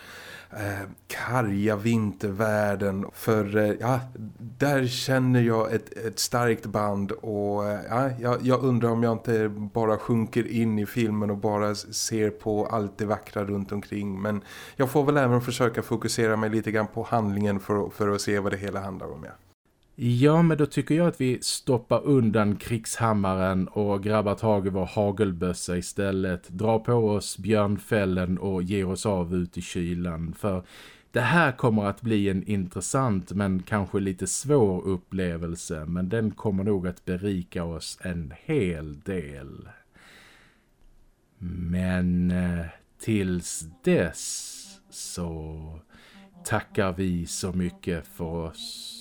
eh, karga vintervärlden för eh, ja, där känner jag ett, ett starkt band och eh, ja, jag, jag, undrar om jag inte bara sjunker in i filmen och bara ser på allt det vackra runt omkring men jag får väl även försöka fokusera mig lite grann på handlingen för, för att se vad det hela handlar om. Ja. Ja, men då tycker jag att vi stoppar undan krigshammaren och grabbar tag i vår hagelbössa istället. Dra på oss björnfällen och ger oss av ut i kylan. För det här kommer att bli en intressant men kanske lite svår upplevelse. Men den kommer nog att berika oss en hel del. Men eh, tills dess så tackar vi så mycket för oss